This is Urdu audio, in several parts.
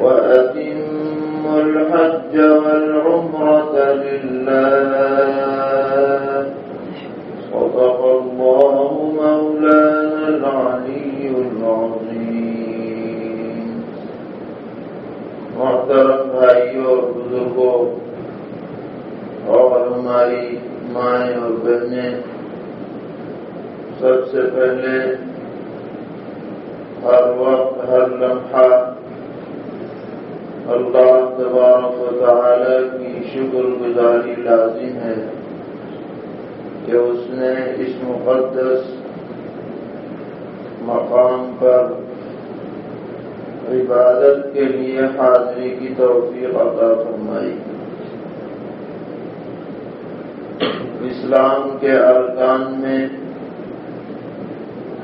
وأتموا الحج والعمرة لله. صدق الله مولانا العلي العظيم. محترم بھائیوں اور بزرگوں اور ہماری مائیں اور بہنیں سب سے پہلے ہر وقت ہر لمحہ اللہ تبارک و تعالی کی شکر گزاری لازم ہے کہ اس نے اس مقدس مقام پر عبادت کے لیے حاضری کی توفیق عطا فرمائی۔ اسلام کے ارکان میں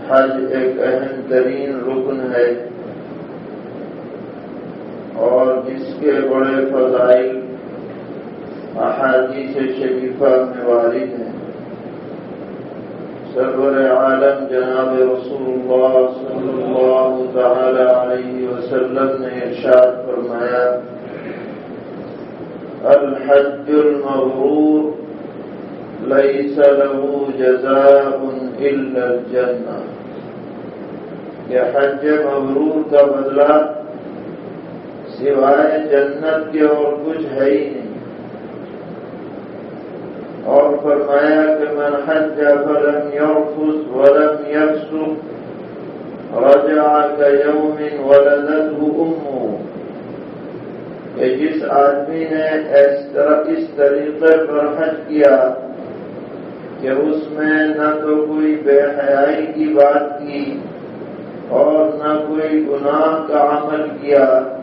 حج ایک اہم ترین رکن ہے اور جس کے بڑے فضائل، احادیث شریفہ میں وارد ہیں۔ سرور عالم جناب رسول اللہ صلی اللہ تعالی علیہ وسلم نے ارشاد فرمایا، الحج المغرور ليس له جزاء إلا الجنة یہ حج مغرور کا بدلہ سوائے جنت کے اور کچھ ہے ہی نہیں۔ اور فرمایا کہ من حج فلم يرفض ولم يفسق رجع كيوم ولدته امه۔ کہ جس آدمی نے اس طرح، اس طریقے پر حج کیا کہ اس میں نہ تو کوئی بے حیائی کی بات کی اور نہ کوئی گناہ کا عمل کیا۔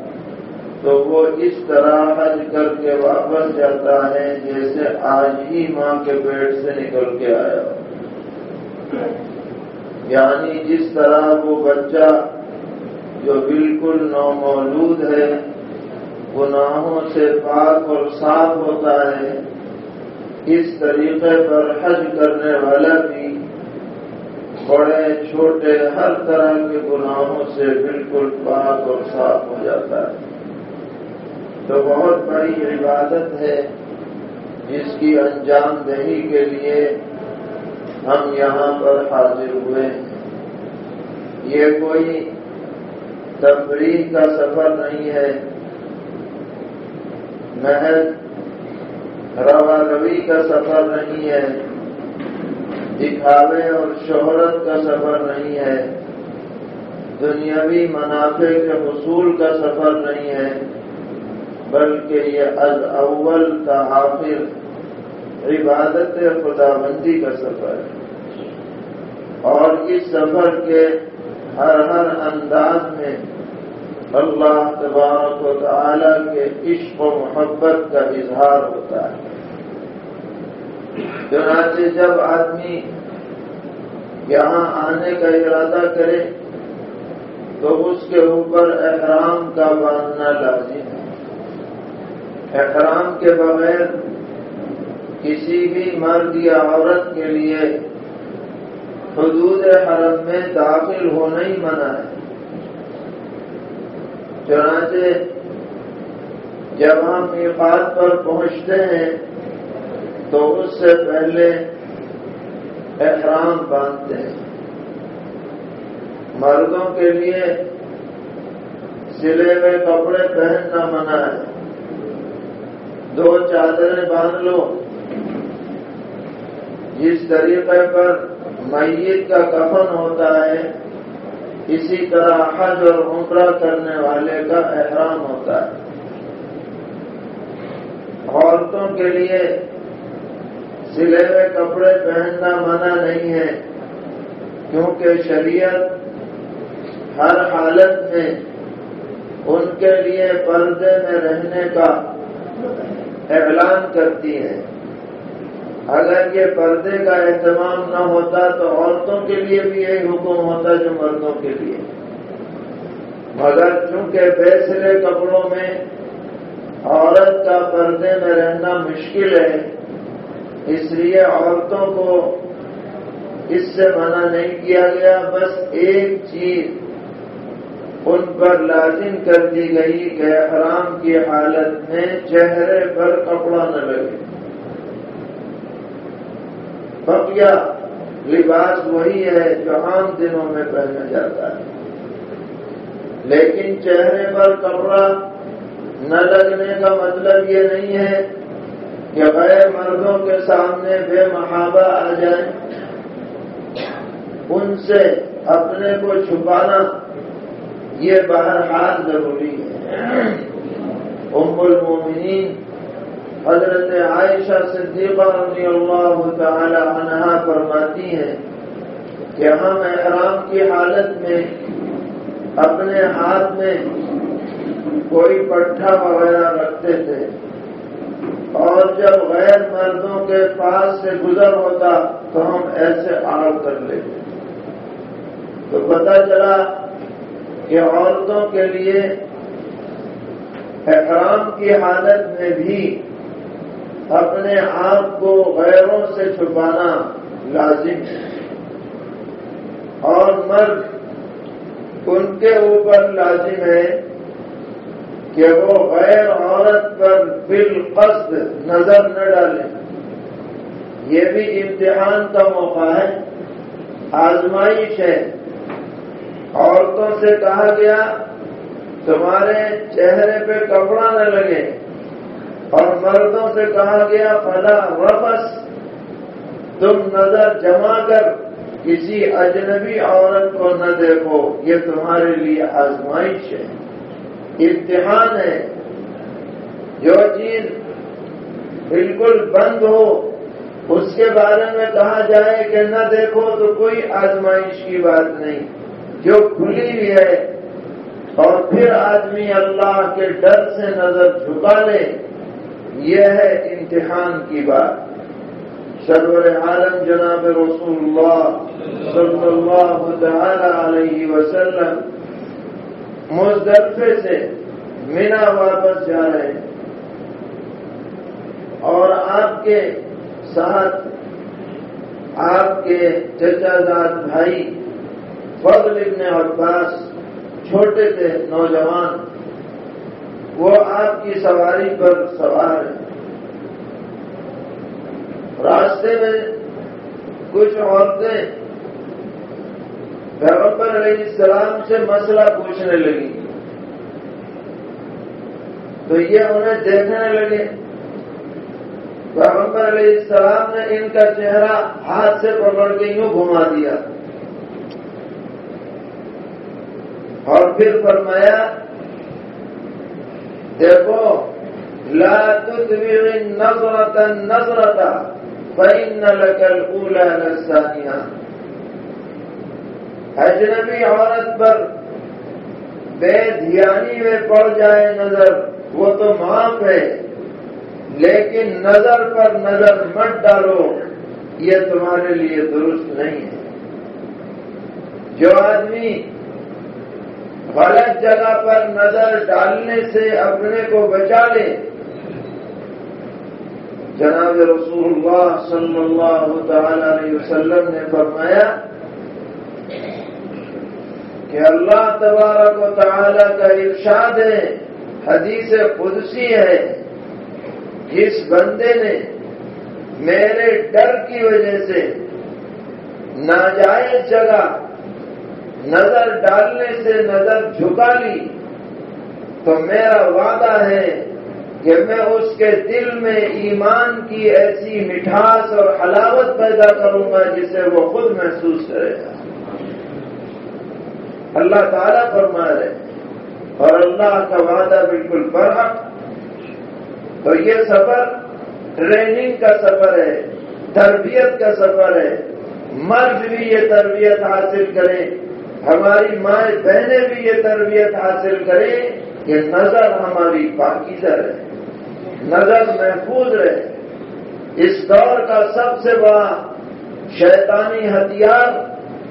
تو وہ اس طرح حج کر کے واپس جاتا ہے جیسے آج ہی ماں کے پیٹ سے نکل کے آیا۔ یعنی جس طرح وہ بچہ جو بالکل نومولود ہے، گناہوں سے پاک اور صاف ہوتا ہے، اس طریقے پر حج کرنے والا بھی بڑے، چھوٹے، ہر طرح کے گناہوں سے بالکل پاک اور صاف ہو جاتا ہے۔ تو بہت بڑی عبادت ہے جس کی انجام دہی کے لیے ہم یہاں پر حاضر ہوئے۔ یہ کوئی تفریح کا سفر نہیں ہے۔ محض روا روی کا سفر نہیں ہے۔ دکھاوے اور شہرت کا سفر نہیں ہے۔ دنیاوی منافع کے حصول کا سفر نہیں ہے۔ بلکہ یہ از اول تحافظ عبادت خدا بندی کا سفر ہے۔ اور اس سفر کے ہر ہر انداز میں اللہ تبارک و تعالی کے عشق و محبت کا اظہار ہوتا ہے۔ چنانچہ جب آدمی یہاں آنے کا ارادہ کرے تو اس کے اوپر احرام کا باندھنا لازم ہے۔ احرام کے بغیر کسی بھی مرد یا عورت کے لیے حدود حرم میں داخل ہونا ہی منع ہے۔ چنانچہ جب ہم میقات پر پہنچتے ہیں، تو اس سے پہلے احرام باندھتے ہیں۔ مردوں کے لیے سلے ہوئے کپڑے پہننا منع ہے۔ دو چادریں باندھ لو۔ جس طریقے پر میت کا کفن ہوتا ہے، اسی طرح حج اور عمرہ کرنے والے کا احرام ہوتا ہے۔ عورتوں کے لیے سلے ہوئے کپڑے پہننا منع نہیں ہے، کیونکہ شریعت ہر حالت میں ان کے لیے پردے میں رہنے کا اعلان کرتی ہے اگر یہ پردے کا اہتمام نہ ہوتا تو عورتوں کے لیے بھی یہی حکم ہوتا جو مردوں کے لیے۔ مگر چونکہ بیسرے کپڑوں میں عورت کا پردے میں رہنا مشکل ہے، اس لیے عورتوں کو اس سے منع نہیں کیا گیا، بس ایک چیز ان پر لازم کر دی گئی کہ حرام کی حالت میں چہرے پر کپڑا نہ لگے۔ بقیہ لباس وہی ہے جو عام دنوں میں پہنا جاتا ہے۔ لیکن چہرے پر کپڑا نہ لگنے کا مطلب یہ نہیں ہے کہ غیر مردوں کے سامنے بے محابہ آ جائیں۔ ان سے اپنے کو چھپانا یہ بہرحال ضروری ہے۔ ام المومنین حضرت عائشہ صدیقہ رضی اللہ تعالی عنہ فرماتی ہیں کہ ہم احرام کی حالت میں اپنے ہاتھ میں کوئی پٹھا وغیرہ رکھتے تھے۔ اور جب غیر مردوں کے پاس سے گزر ہوتا تو ہم ایسے آڑ کر لیتے۔ تو پتہ چلا کہ عورتوں کے لیے احرام کی حالت میں بھی اپنے آپ کو غیروں سے چھپانا لازم ہے۔ اور مرد ان کے اوپر لازم ہے کہ وہ غیر عورت پر بالقصد نظر نہ ڈالیں یہ بھی امتحان کا موقع ہے، آزمائش ہے۔ عورتوں سے کہا گیا، تمہارے چہرے پہ کپڑا نہ لگے۔ اور مردوں سے کہا گیا، فلا واپس تم نظر جما کر، کسی اجنبی عورت کو نہ دیکھو، یہ تمہارے لیے آزمائش ہے۔ امتحان ہے۔ جو چیز بالکل بند ہو، اس کے بارے میں کہا جائے کہ نہ دیکھو تو کوئی آزمائش کی بات نہیں۔ جو کھلی ہوئی ہے اور پھر آدمی اللہ کے ڈر سے نظر جھکا لے، یہ ہے امتحان کی بات۔ سرور عالم جناب رسول اللہ صلی اللہ تعالی علیہ وسلم مزدفے سے مینا واپس جا رہے ہیں۔ اور آپ کے ساتھ آپ کے چچا داد بھائی فضل ابن عباس چھوٹے تھے، نوجوان۔ وہ آپ کی سواری پر سوار ہیں۔ راستے میں کچھ عورتیں پیغمبر علیہ السلام سے مسئلہ پوچھنے لگی تو یہ انہیں دیکھنے لگے۔ پیغمبر علیہ السلام نے ان کا چہرہ ہاتھ سے پکڑ کے یوں گھما دیا اور پھر فرمایا، دیکھو، لا تدبر نظرتا نظرتا فإن لك الأولى للثانية اجنبی عورت پر بے دھیانی میں پڑ جائے نظر، وہ تو معاف ہے، لیکن نظر پر نظر مت ڈالو، یہ تمہارے لیے درست نہیں ہے۔ جو آدمی غلط جگہ پر نظر ڈالنے سے اپنے کو بچا لے۔ جناب رسول اللہ صلی اللہ تعالی علیہ وسلم نے فرمایا کہ اللہ تبارک و تعالی کا ارشاد ہے، حدیث قدسی ہے۔ جس بندے نے میرے ڈر کی وجہ سے ناجائز جگہ نظر ڈالنے سے نظر جھکا لی تو میرا وعدہ ہے کہ میں اس کے دل میں ایمان کی ایسی مٹھاس اور حلاوت پیدا کروں گا جسے وہ خود محسوس کرے گا۔ اللہ تعالیٰ فرما رہے اور اللہ کا وعدہ بالکل برحق۔ تو یہ سفر ٹریننگ کا سفر ہے، تربیت کا سفر ہے۔ مرد بھی یہ تربیت حاصل کریں۔ ہماری مائیں بہنیں بھی یہ تربیت حاصل کریں کہ نظر ہماری پاکیزہ رہے، نظر محفوظ رہے۔ اس دور کا سب سے بڑا شیطانی ہتھیار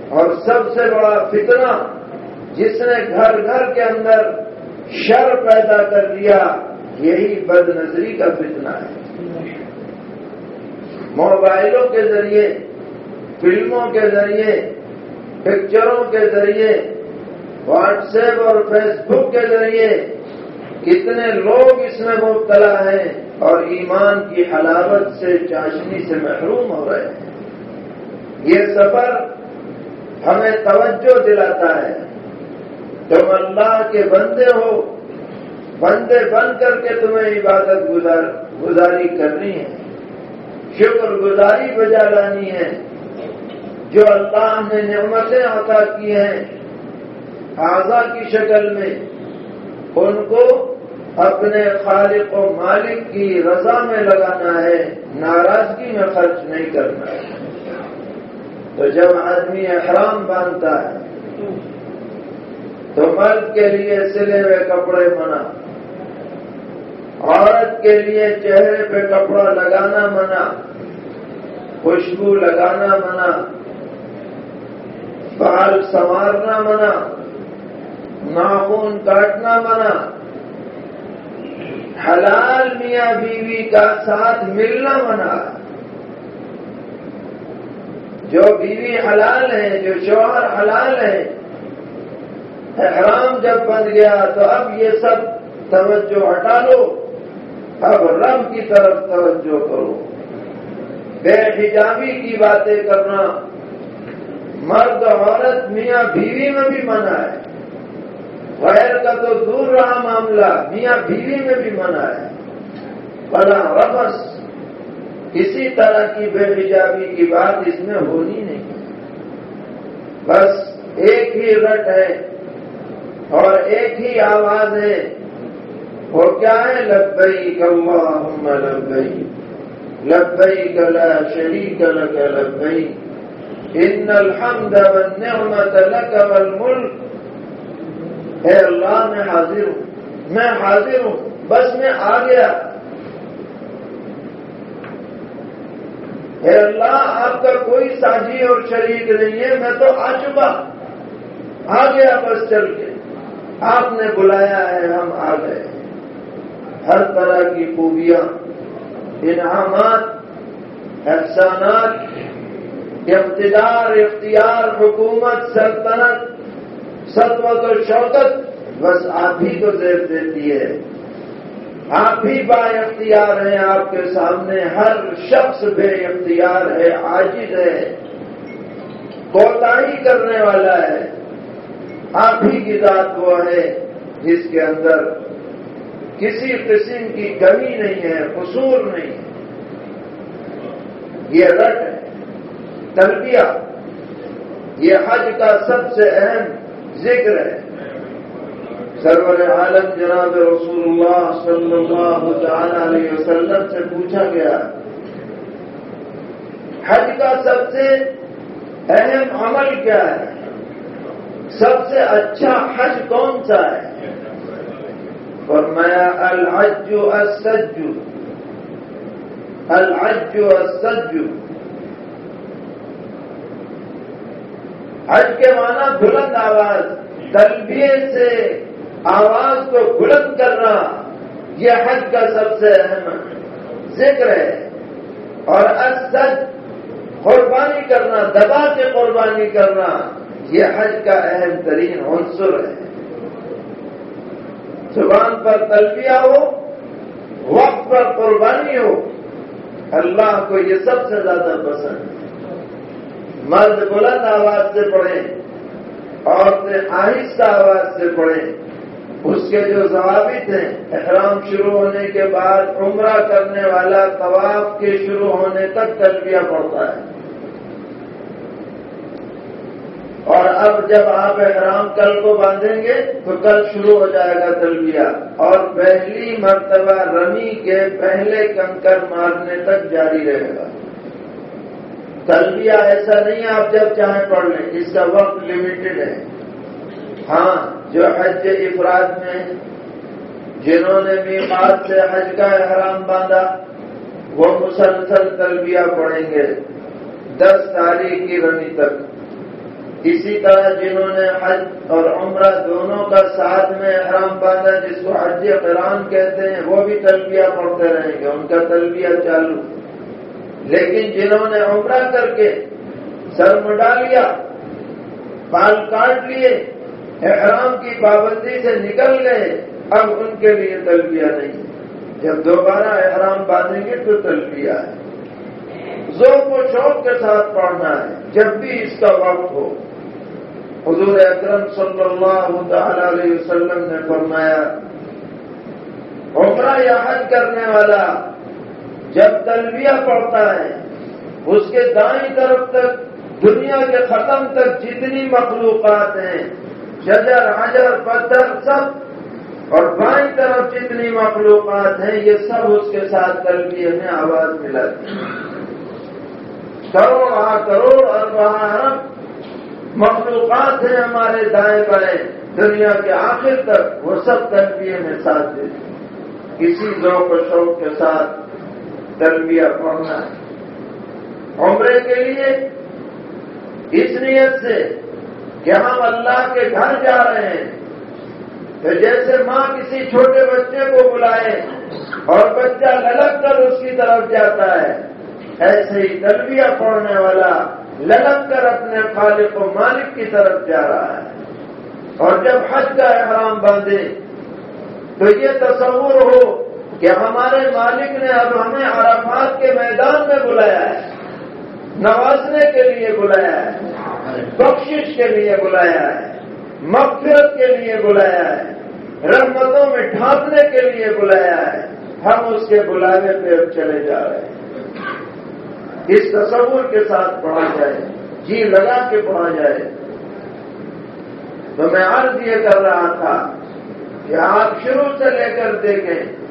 اور سب سے بڑا فتنہ جس نے گھر گھر کے اندر شر پیدا کر دیا، یہی بد نظری کا فتنہ ہے۔ موبائلوں کے ذریعے، فلموں کے ذریعے پکچروں کے ذریعے واٹس ایپ اور فیس بک کے ذریعے کتنے لوگ اس میں مبتلا ہیں اور ایمان کی حلاوت سے، چاشنی سے محروم ہو رہے ہیں۔ یہ سفر ہمیں توجہ دلاتا ہے۔ تم اللہ کے بندے ہو، بندے بن کر کے تمہیں عبادت گزار، گزاری کرنی ہے۔ شکر گزاری بجا لانی ہے۔ جو اللہ نے نعمتیں عطا کی ہیں اعضا کی شکل میں، ان کو اپنے خالق و مالک کی رضا میں لگانا ہے، ناراضگی میں خرچ نہیں کرنا ہے۔ تو جب آدمی احرام باندھتا ہے، تو مرد کے لیے سلے ہوئے کپڑے منع، عورت کے لیے چہرے پہ کپڑا لگانا منع، خوشبو لگانا منع بال سنوارنا منع ناخون کاٹنا منع حلال میاں بیوی کا ساتھ ملنا منع جو بیوی حلال ہے، جو شوہر حلال ہے احرام جب بن گیا تو اب یہ سب توجہ ہٹا لو۔ اب رب کی طرف توجہ کرو۔ بے حجابی کی باتیں کرنا۔ مرد عورت میاں بیوی میں بھی منع ہے۔ غیر کا تو دور رہا معاملہ، میاں بیوی میں بھی منع ہے۔ بنا ربس کسی طرح کی بے حجابی کی بات اس میں ہونی نہیں۔ بس ایک ہی رٹ ہے اور ایک ہی آواز ہے۔ وہ کیا ہے؟ لبئی اللہم لبئی لبئی لا شریک لک لبئی ان الحمد والنعمت لک والملک اے اللہ، میں حاضر ہوں، میں حاضر ہوں، بس میں آ گیا۔ اے اللہ، آپ کا کوئی ساجی اور شریک نہیں ہے، میں تو آ چکا۔ آ گیا بس، چل کے۔ آپ نے بلایا ہے، ہم آ گئے۔ ہر طرح کی خوبیاں، انعامات، احسانات اقتدار، اختیار، حکومت، سلطنت، سطوت و شوکت بس آپ ہی کو زیر دیتی ہے۔ آپ ہی با اختیار ہیں، آپ کے سامنے ہر شخص بے اختیار ہے، عاجز ہے۔ کوتا کرنے والا ہے۔ آپ ہی کی ذات وہ ہے جس کے اندر کسی قسم کی کمی نہیں ہے، قصور نہیں۔ ہے یہ رٹ ہے تربیہ۔ یہ حج کا سب سے اہم ذکر ہے۔ سرور عالم جناب رسول اللہ صلی اللہ تعالی علیہ وسلم سے پوچھا گیا، حج کا سب سے اہم عمل کیا ہے؟ سب سے اچھا حج کون سا ہے؟ فرمایا، الحج السج الحج السج حج کے معنی بلند آواز تلبیے سے آواز کو بلند کرنا، یہ حج کا سب سے اہم ذکر ہے۔ اور اسد قربانی کرنا، دبا کے قربانی کرنا، یہ حج کا اہم ترین عنصر ہے۔ زبان پر تلبیہ ہو، وقت پر قربانی ہو، اللہ کو یہ سب سے زیادہ پسند۔ ہے مرد بلند آواز سے پڑھیں عورتیں آہستہ آواز سے پڑھیں۔ اس کے جو ضوابط ہیں، احرام شروع ہونے کے بعد عمرہ کرنے والا طواف کے شروع ہونے تک تلبیہ پڑتا ہے۔ اور اب جب آپ احرام کل کو باندھیں گے، تو کل شروع ہو جائے گا تلبیہ اور پہلی مرتبہ رمی کے پہلے کنکر مارنے تک جاری رہے گا۔ تلبیہ ایسا نہیں آپ جب چاہیں پڑھ لیں، اس کا وقت لمیٹڈ ہے۔ ہاں جو حج افراد میں جنہوں نے بھی بات سے حج کا احرام باندھا، وہ مسلسل تلبیہ پڑھیں گے۔ دس تاریخ کی رمی تک۔ اسی طرح جنہوں نے حج اور عمرہ دونوں کا ساتھ میں احرام باندھا، جس کو حج قرآن کہتے ہیں، وہ بھی تلبیہ پڑھتے رہیں گے۔ ان کا تلبیہ چالو۔ لیکن جنہوں نے عمرہ کر کے سر مڈا لیا، بال کاٹ لیے، احرام کی پابندی سے نکل گئے، اب ان کے لیے تلبیہ نہیں۔ جب دوبارہ احرام باندھیں گے تو تلبیہ ہے۔ ذوق و شوق کے ساتھ پڑھنا ہے، جب بھی اس کا وقت ہو۔ حضور اکرم صلی اللہ تعالی علیہ وسلم نے فرمایا، عمرہ یا حج کرنے والا جب تلبیہ پڑتا ہے، اس کے دائیں طرف تک، دنیا کے ختم تک جتنی مخلوقات ہیں، شجر، حجر پتھر سب، اور بائیں طرف جتنی مخلوقات ہیں، یہ سب اس کے ساتھ تلبیہ میں آواز ملاتی کروڑ آ کروڑ اور وہاں ارب مخلوقات ہیں ہمارے دائیں بائیں دنیا کے آخر تک وہ سب تلبیہ میں ساتھ دیتے کسی ذوق و شوق کے ساتھ تلبیہ پڑھنا ہے۔ عمرے کے لیے اس نیت سے کہ ہم اللہ کے گھر جا رہے ہیں۔ تو جیسے ماں کسی چھوٹے بچے کو بلائے اور بچہ للک کر اس کی طرف جاتا ہے، ایسے ہی تلبیہ پڑھنے والا للک کر اپنے خالق و مالک کی طرف جا رہا ہے۔ اور جب حج کا احرام باندھے تو یہ تصور ہو کہ ہمارے مالک نے اب ہمیں عرفات کے میدان میں بلایا ہے، نوازنے کے لیے بلایا ہے، بخشش کے لیے بلایا ہے، مغفرت کے لیے بلایا ہے، رحمتوں میں ڈھانپنے کے لیے بلایا ہے، ہم اس کے بلانے پہ اب چلے جا رہے ہیں۔ اس تصور کے ساتھ پڑھا جائے جی لگا کے پڑھا جائے۔ تو میں عرض یہ کر رہا تھا کہ آپ شروع سے لے کر دیکھیں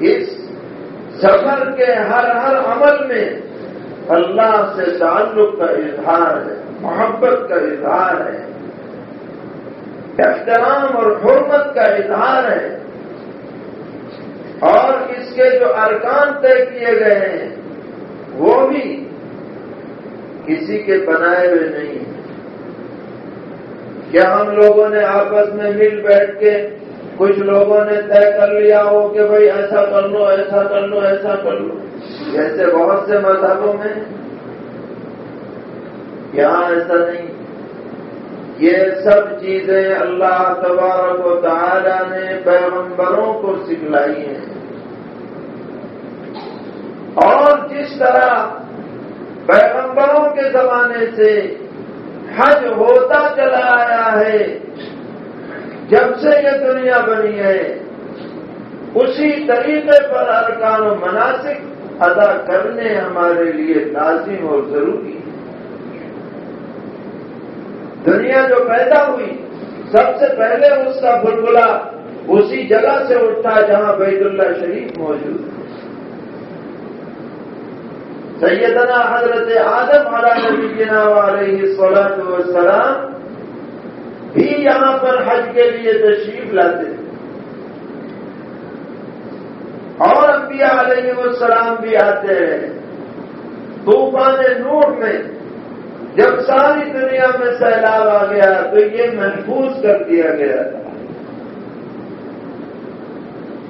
اس سفر کے ہر ہر عمل میں اللہ سے تعلق کا اظہار ہے، محبت کا اظہار ہے، احترام اور حرمت کا اظہار ہے۔ اور اس کے جو ارکان طے کیے گئے ہیں، وہ بھی کسی کے بنائے ہوئے نہیں۔ ہیں کیا ہم لوگوں نے آپس میں مل بیٹھ کے کچھ لوگوں نے طے کر لیا ہو کہ بھائی ایسا کر لو، ایسا کر لو، ایسا کر لو۔ جیسے بہت سے مذہبوں میں یہاں ایسا نہیں۔ یہ سب چیزیں اللہ تبارک و تعالی نے پیغمبروں کو سکھلائی ہیں۔ اور جس طرح پیغمبروں کے زمانے سے حج ہوتا چلا آیا ہے جب سے یہ دنیا بنی ہے، اسی طریقے پر ارکان و مناسب ادا کرنے ہمارے لیے لازم اور ضروری ہے۔ دنیا جو پیدا ہوئی، سب سے پہلے اس کا بلبلا اسی جگہ سے اٹھا جہاں بیت اللہ شریف موجود ہے۔ سیدنا حضرت آدم علیہ نبینا علیہ صلاحت والسلام بھی یہاں پر حج کے لیے تشریف لاتے تھے اور انبیاء علیہ السلام بھی آتے ہیں۔ طوفان نوٹ میں جب ساری دنیا میں سیلاب آ گیا تو یہ محفوظ کر دیا گیا تھا۔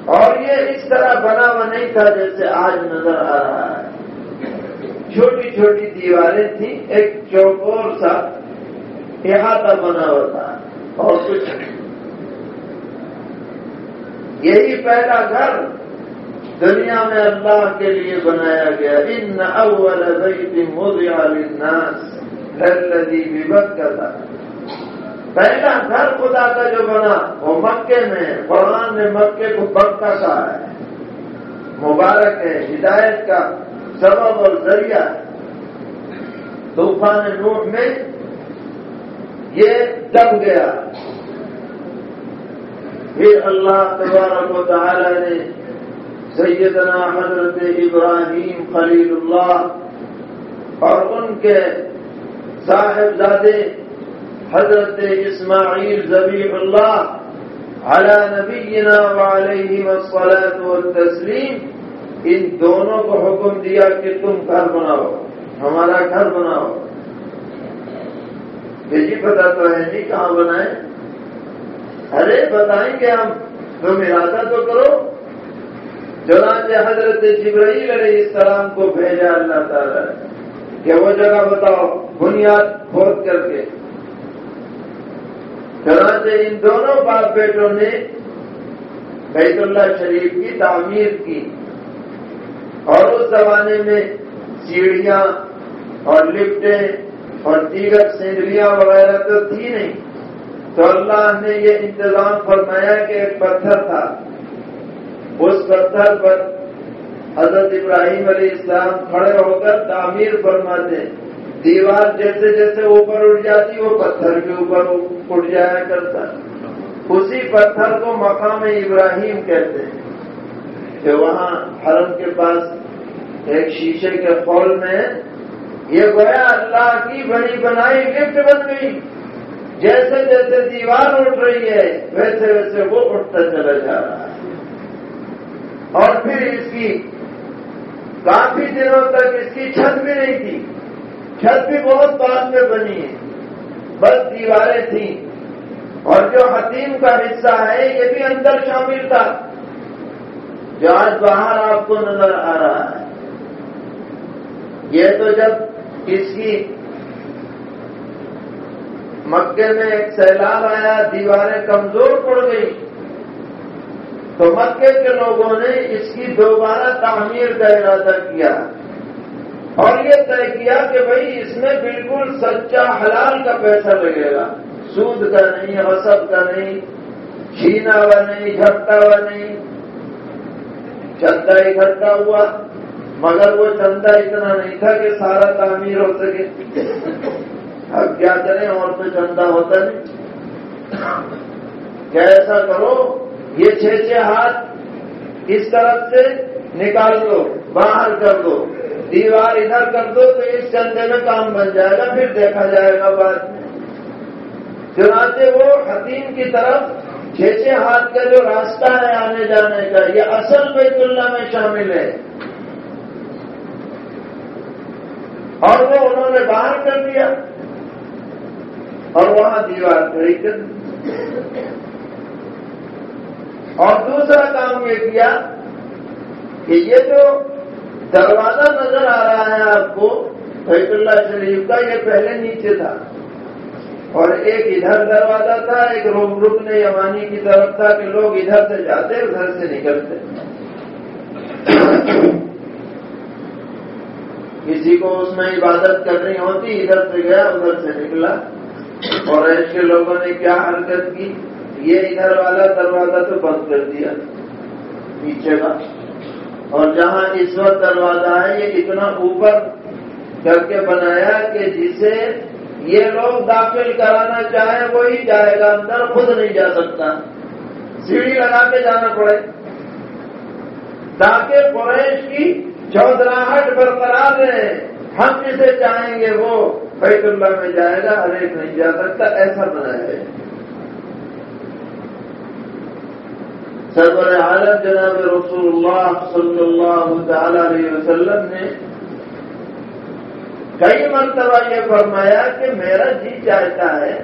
اور یہ اس طرح بنا ہوا نہیں تھا جیسے آج نظر آ رہا ہے۔ چھوٹی چھوٹی دیواریں تھیں، ایک چوکور سا احاطہ بنا ہوا تھا۔ اور کچھ یہی پہلا گھر دنیا میں اللہ کے لیے بنایا گیا۔ ان اول بیت موضع للناس الذي ببکہ پہلا گھر خدا کا جو بنا، وہ مکے میں، قرآن نے مکے کو پکا کہا ہے مبارک ہے، ہدایت کا سبب اور ذریعہ۔ طوفان نوٹ میں یہ دب گیا۔ پھر اللہ تبارک و تعالی نے سیدنا حضرت ابراہیم خلیل اللہ اور ان کے صاحبزادے حضرت اسماعیل زبی اللہ علی نبینا وعلیہ والصلاة والتسلیم، ان دونوں کو حکم دیا کہ تم گھر بناؤ، ہمارا گھر بناؤ۔ جی پتا تو ہے نہیں کہاں بنائے ارے بتائیں گے ہم تم ارادہ تو کرو۔ چنانچہ حضرت جبرائیل علیہ السلام کو بھیجا اللہ تعالیٰ کہ وہ جگہ بتاؤ، بنیاد کھود کر کے۔ چنانچہ ان دونوں باپ بیٹوں نے بیت اللہ شریف کی تعمیر کی اور اس زمانے میں سیڑھیاں اور لفٹیں اور دیگر سینڈلیاں وغیرہ تو تھی نہیں۔ تو اللہ نے یہ انتظام فرمایا کہ ایک پتھر تھا۔ اس پتھر پر حضرت ابراہیم علیہ السلام کھڑے ہو کر تعمیر فرماتے دیوار جیسے جیسے اوپر اٹھ جاتی، وہ پتھر کے اوپر اٹھ جایا کرتا۔ اسی پتھر کو مقام ابراہیم کہتے ہیں۔ کہ وہاں حرم کے پاس ایک شیشے کے فول میں یہ گویا اللہ کی بڑی بنائی لفٹ بن گئی جیسے جیسے دیوار اٹھ رہی ہے، ویسے ویسے وہ اٹھتا چلا جا رہا ہے۔ اور پھر اس کی کافی دنوں تک اس کی چھت بھی نہیں تھی۔ چھت بھی بہت بعد میں بنی ہے۔ بس دیواریں تھیں۔ اور جو حتیم کا حصہ ہے، یہ بھی اندر شامل تھا۔ جو آج باہر آپ کو نظر آ رہا ہے۔ یہ تو جب اس کی مکے میں ایک سیلاب آیا، دیواریں کمزور پڑ گئی تو مکے کے لوگوں نے اس کی دوبارہ تعمیر کا ارادہ کیا اور یہ طے کیا کہ بھائی اس میں بالکل سچا حلال کا پیسہ لگے گا۔ سود کا نہیں رسب کا نہیں، چھینا ہوا نہیں جھپٹا ہوا نہیں۔ چندہ اکٹھا ہوا۔ مگر وہ چندہ اتنا نہیں تھا کہ سارا تعمیر ہو سکے۔ اب کیا کریں؟ اور تو چندہ ہوتا نہیں۔ کیا ایسا کرو؟ یہ چھ چھ ہاتھ اس طرف سے نکال دو، باہر کر دو۔ دیوار ادھر کر دو تو اس چندے میں کام بن جائے گا، پھر دیکھا جائے گا بعد میں۔ چنانچہ وہ حتیم کی طرف چھ چھ ہاتھ کا جو راستہ ہے آنے جانے کا، یہ اصل بیت اللہ میں شامل ہے۔ اور وہ انہوں نے باہر کر دیا اور وہاں دیوار کھڑی کر دی اور دوسرا کام یہ کیا کہ یہ جو دروازہ نظر آ رہا ہے آپ کو، بیت اللہ شریف کا، یہ پہلے نیچے تھا۔ اور ایک ادھر دروازہ تھا، ایک روم رکن یمانی کی طرف تھا کہ لوگ ادھر سے جاتے، ادھر سے نکلتے۔ کسی کو اس میں عبادت کرنی ہوتی، ادھر سے گیا، ادھر سے نکلا۔ اور ایس کے لوگوں نے کیا حرکت کی؟ یہ ادھر والا دروازہ تو بند کر دیا، پیچھے کا۔ اور جہاں اس وقت دروازہ ہے، یہ اتنا اوپر کر کے بنایا کہ جسے یہ لوگ داخل کرانا چاہیں وہی جائے گا۔ اندر خود نہیں جا سکتا۔ سیڑھی لگا کے جانا پڑے۔ تاکہ قریش کی چودراہٹ برقرار رہے ہم جسے چاہیں گے وہ بیت اللہ میں جائے گا ہر ایک نہیں جا سکتا، ایسا بنا ہے۔ سرور عالم جناب رسول اللہ صلی اللہ تعالی علیہ وسلم نے کئی مرتبہ یہ فرمایا کہ میرا جی چاہتا ہے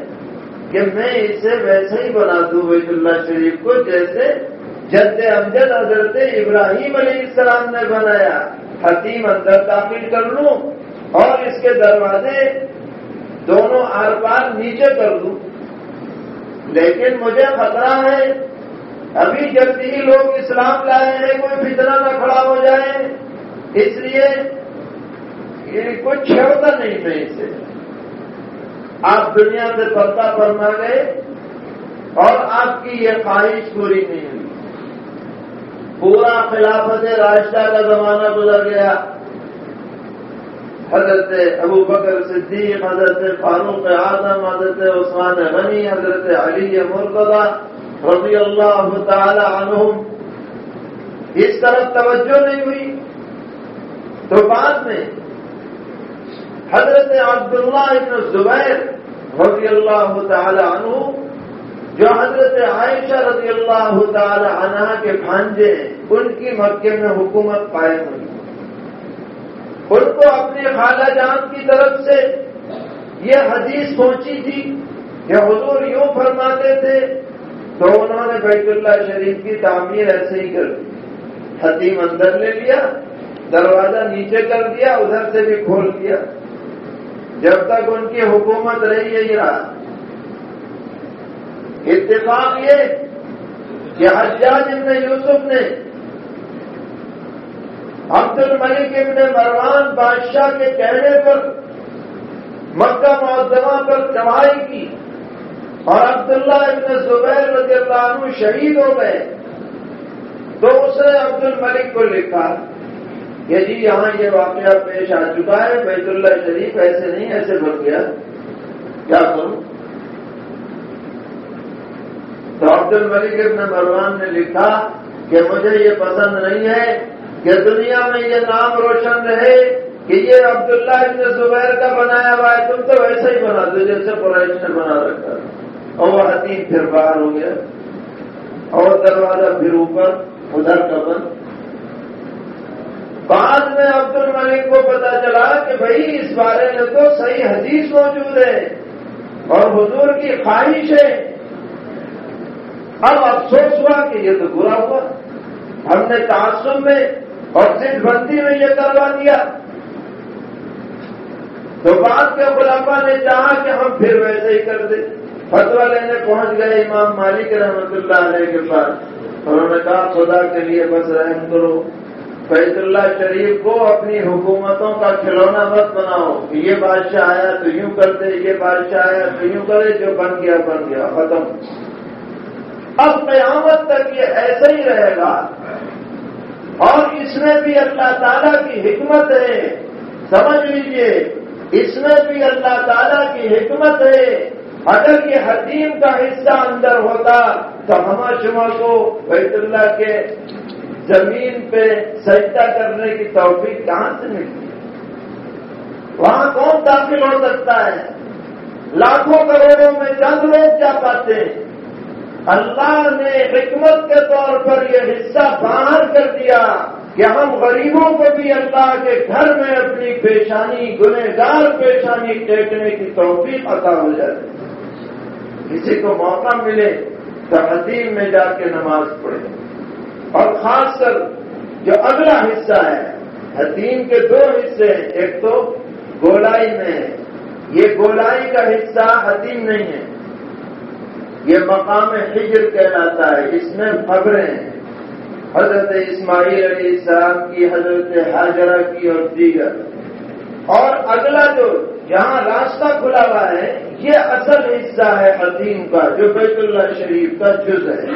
کہ میں اسے ویسے ہی بنا دوں بیت اللہ شریف کو، جیسے جد امجد حضرت ابراہیم علیہ السلام نے بنایا۔ حتیم اندر داخل کر لوں اور اس کے دروازے دونوں آر پار نیچے کر دوں۔ لیکن مجھے خطرہ ہے، ابھی جلدی ہی لوگ اسلام لائے ہیں، کوئی فتنہ نہ کھڑا ہو جائے۔ اس لیے کچھ چھوڑتا نہیں میں اسے۔ آپ دنیا سے پردہ فرما گئے اور آپ کی یہ خواہش پوری نہیں ہوئی۔ پورا خلافت راشدہ کا زمانہ گزر گیا۔ حضرت ابو بکر صدیق، حضرت فاروق اعظم، حضرت عثمان غنی، حضرت علی مرتضی رضی اللہ تعالی عنہم۔ اس طرف توجہ نہیں ہوئی۔ تو بعد میں حضرت عبداللہ ابن زبیر رضی اللہ تعالی عنہ جو حضرت عائشہ رضی اللہ تعالی عنہ کے بھانجے ان کی مکے میں حکومت قائم ہوئی۔ ان کو اپنی خالہ جان کی طرف سے یہ حدیث پہنچی تھی کہ حضور یوں فرماتے تھے، تو انہوں نے بیت اللہ شریف کی تعمیر ایسے ہی کر دی۔ حتیم اندر لے لیا، دروازہ نیچے کر دیا، ادھر سے بھی کھول دیا۔ جب تک ان کی حکومت رہی، یہی رہا۔ اتفاق یہ کہ حجاج ابن یوسف نے عبد الملک ابن مروان بادشاہ کے کہنے پر مکہ معظمہ پر چڑھائی کی اور عبداللہ ابن زبیر رضی اللہ عنہ شہید ہو گئے، تو اس نے عبد الملک کو لکھا کہ جی یہاں یہ واقعہ پیش آ چکا ہے، بیت اللہ شریف ایسے نہیں، ایسے بن گیا۔ کیا کروں تو عبد الملک ابن مروان نے لکھا کہ مجھے یہ پسند نہیں ہے کہ دنیا میں یہ نام روشن رہے کہ یہ عبداللہ ابن زبیر کا بنایا ہوا ہے۔ تم تو ویسا ہی بنا دو، جیسے قریش نے بنا رکھا اور وہ حتیم پھر باہر ہو گیا۔ اور دروازہ پھر اوپر، ادھر کا بند بعد میں عبد الملک کو پتا چلا کہ بھائی، اس بارے میں تو صحیح حدیث موجود ہے۔ اور حضور کی خواہش ہے اب افسوس ہوا کہ یہ تو برا ہوا۔ ہم نے تعصب میں اور صرف بندی میں یہ کروا دیا۔ تو بعد کے غلافہ نے چاہا کہ ہم پھر ویسے ہی کر دیں۔ فتوا لینے پہنچ گئے امام مالک رحمت اللہ علیہ کے پاس۔ انہوں نے کہا، خدا کے لیے بس رحم کرو۔ بیت اللہ شریف کو اپنی حکومتوں کا کھلونا مت بناؤ۔ یہ بادشاہ آیا تو یوں کر دے یہ بادشاہ آیا تو یوں کرے، جو بن گیا بن گیا، ختم۔ اب قیامت تک یہ ایسا ہی رہے گا۔ اور اس میں بھی اللہ تعالیٰ کی حکمت ہے۔ سمجھ لیجیے، اس میں بھی اللہ تعالیٰ کی حکمت ہے۔ اگر یہ حتیم کا حصہ اندر ہوتا تو ہما شما کو بیت اللہ کے زمین پہ سجدہ کرنے کی توفیق کہاں سے ملتی؟ وہاں کون داخل ہو سکتا ہے؟ لاکھوں کروڑوں میں چند لوگ جا پاتے ہیں۔ اللہ نے حکمت کے طور پر یہ حصہ باہر کر دیا کہ ہم غریبوں کو بھی اللہ کے گھر میں اپنی پیشانی، گنہگار پیشانی ٹیکنے کی توفیق عطا ہو جاتی کسی کو موقع ملے تو حدیم میں جا کے نماز پڑھے۔ اور خاص کر جو اگلا حصہ ہے حتیم کے دو حصے ہیں ایک تو گولائی میں۔ ہے یہ گولائی کا حصہ حتیم نہیں ہے۔ یہ مقام حجر کہلاتا ہے، اس میں خبریں ہیں۔ حضرت اسماعیل علیہ السلام کی، حضرت حاجرہ کی اور دیگر۔ اور اگلا جو جہاں راستہ کھلا ہوا ہے، یہ اصل حصہ ہے حتیم کا، جو بیت اللہ شریف کا جز ہے۔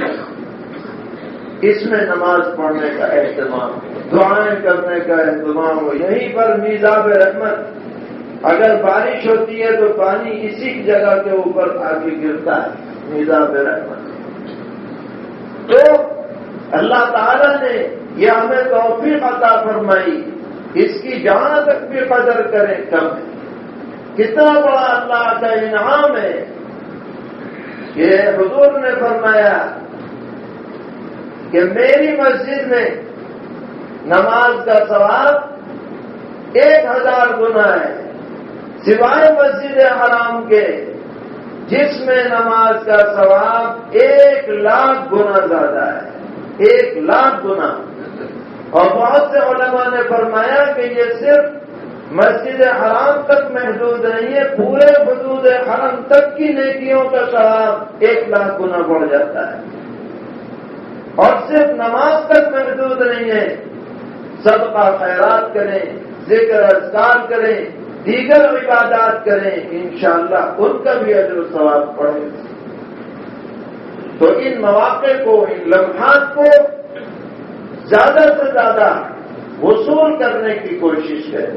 اس میں نماز پڑھنے کا اہتمام، دعائیں کرنے کا اہتمام ہو۔ یہیں پر میزاب رحمت، اگر بارش ہوتی ہے تو پانی اسی جگہ کے اوپر آ کے گرتا ہے۔ میزاب رحمت تو اللہ تعالی نے یہ ہمیں توفیق عطا فرمائی، اس کی جہاں تک بھی قدر کریں کم۔ ہے کتنا بڑا اللہ کا انعام ہے۔ کہ حضور نے فرمایا کہ میری مسجد میں نماز کا ثواب ایک ہزار گنا ہے، سوائے مسجد حرام کے۔ جس میں نماز کا ثواب ایک لاکھ گنا زیادہ ہے۔ ایک لاکھ گنا۔ اور بہت سے علماء نے فرمایا کہ یہ صرف مسجد حرام تک محدود نہیں ہے، پورے حدود حرم تک کی نیکیوں کا ثواب ایک لاکھ گنا بڑھ جاتا ہے۔ اور صرف نماز تک محدود نہیں ہے سب کا خیرات کریں، ذکر اذکار کریں دیگر عبادات کریں، انشاءاللہ ان کا بھی عجر و ثواب پڑے تو ان مواقع کو، ان لمحات کو زیادہ سے زیادہ وصول کرنے کی کوشش کریں۔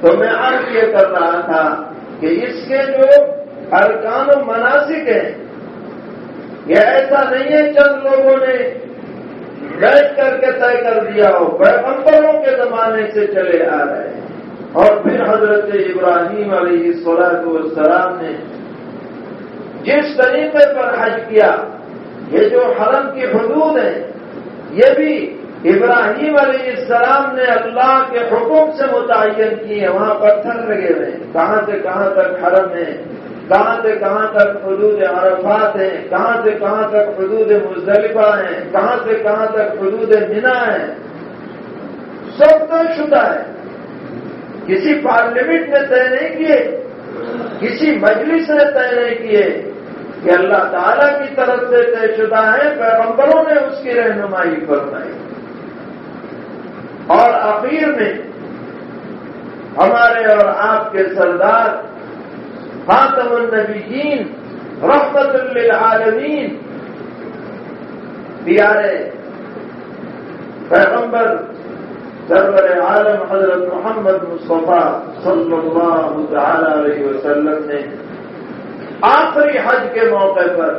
تو میں آج یہ کر رہا تھا کہ اس کے جو ارکان و مناسب ہیں، یہ ایسا نہیں ہے چند لوگوں نے بیٹھ کر کے طے کر دیا ہو، پیغمبروں کے زمانے سے چلے آ رہے ہیں۔ اور پھر حضرت ابراہیم علیہ صلاحت والسلام نے جس طریقے پر حج کیا، یہ جو حرم کی حدود ہیں، یہ بھی ابراہیم علیہ السلام نے اللہ کے حکم سے متعین کی ہے وہاں پتھر لگے ہوئے کہاں سے کہاں تک حرم ہے کہاں سے کہاں تک حدود عرفات ہیں؟ کہاں سے کہاں تک حدود مزدلفہ ہیں؟ کہاں سے کہاں تک حدود مینا ہیں؟ سب طے شدہ ہے کسی پارلیمنٹ نے طے نہیں کیے، کسی مجلس نے طے نہیں کیے کہ اللہ تعالی کی طرف سے طے شدہ ہے پیغمبروں نے اس کی رہنمائی فرمائی۔ اور اخیر میں ہمارے اور آپ کے سردار خاتم النبیین رحمت للعالمین، پیارے پیغمبر سرور عالم حضرت محمد مصطفیٰ صلی اللہ تعالی علیہ وسلم نے آخری حج کے موقع پر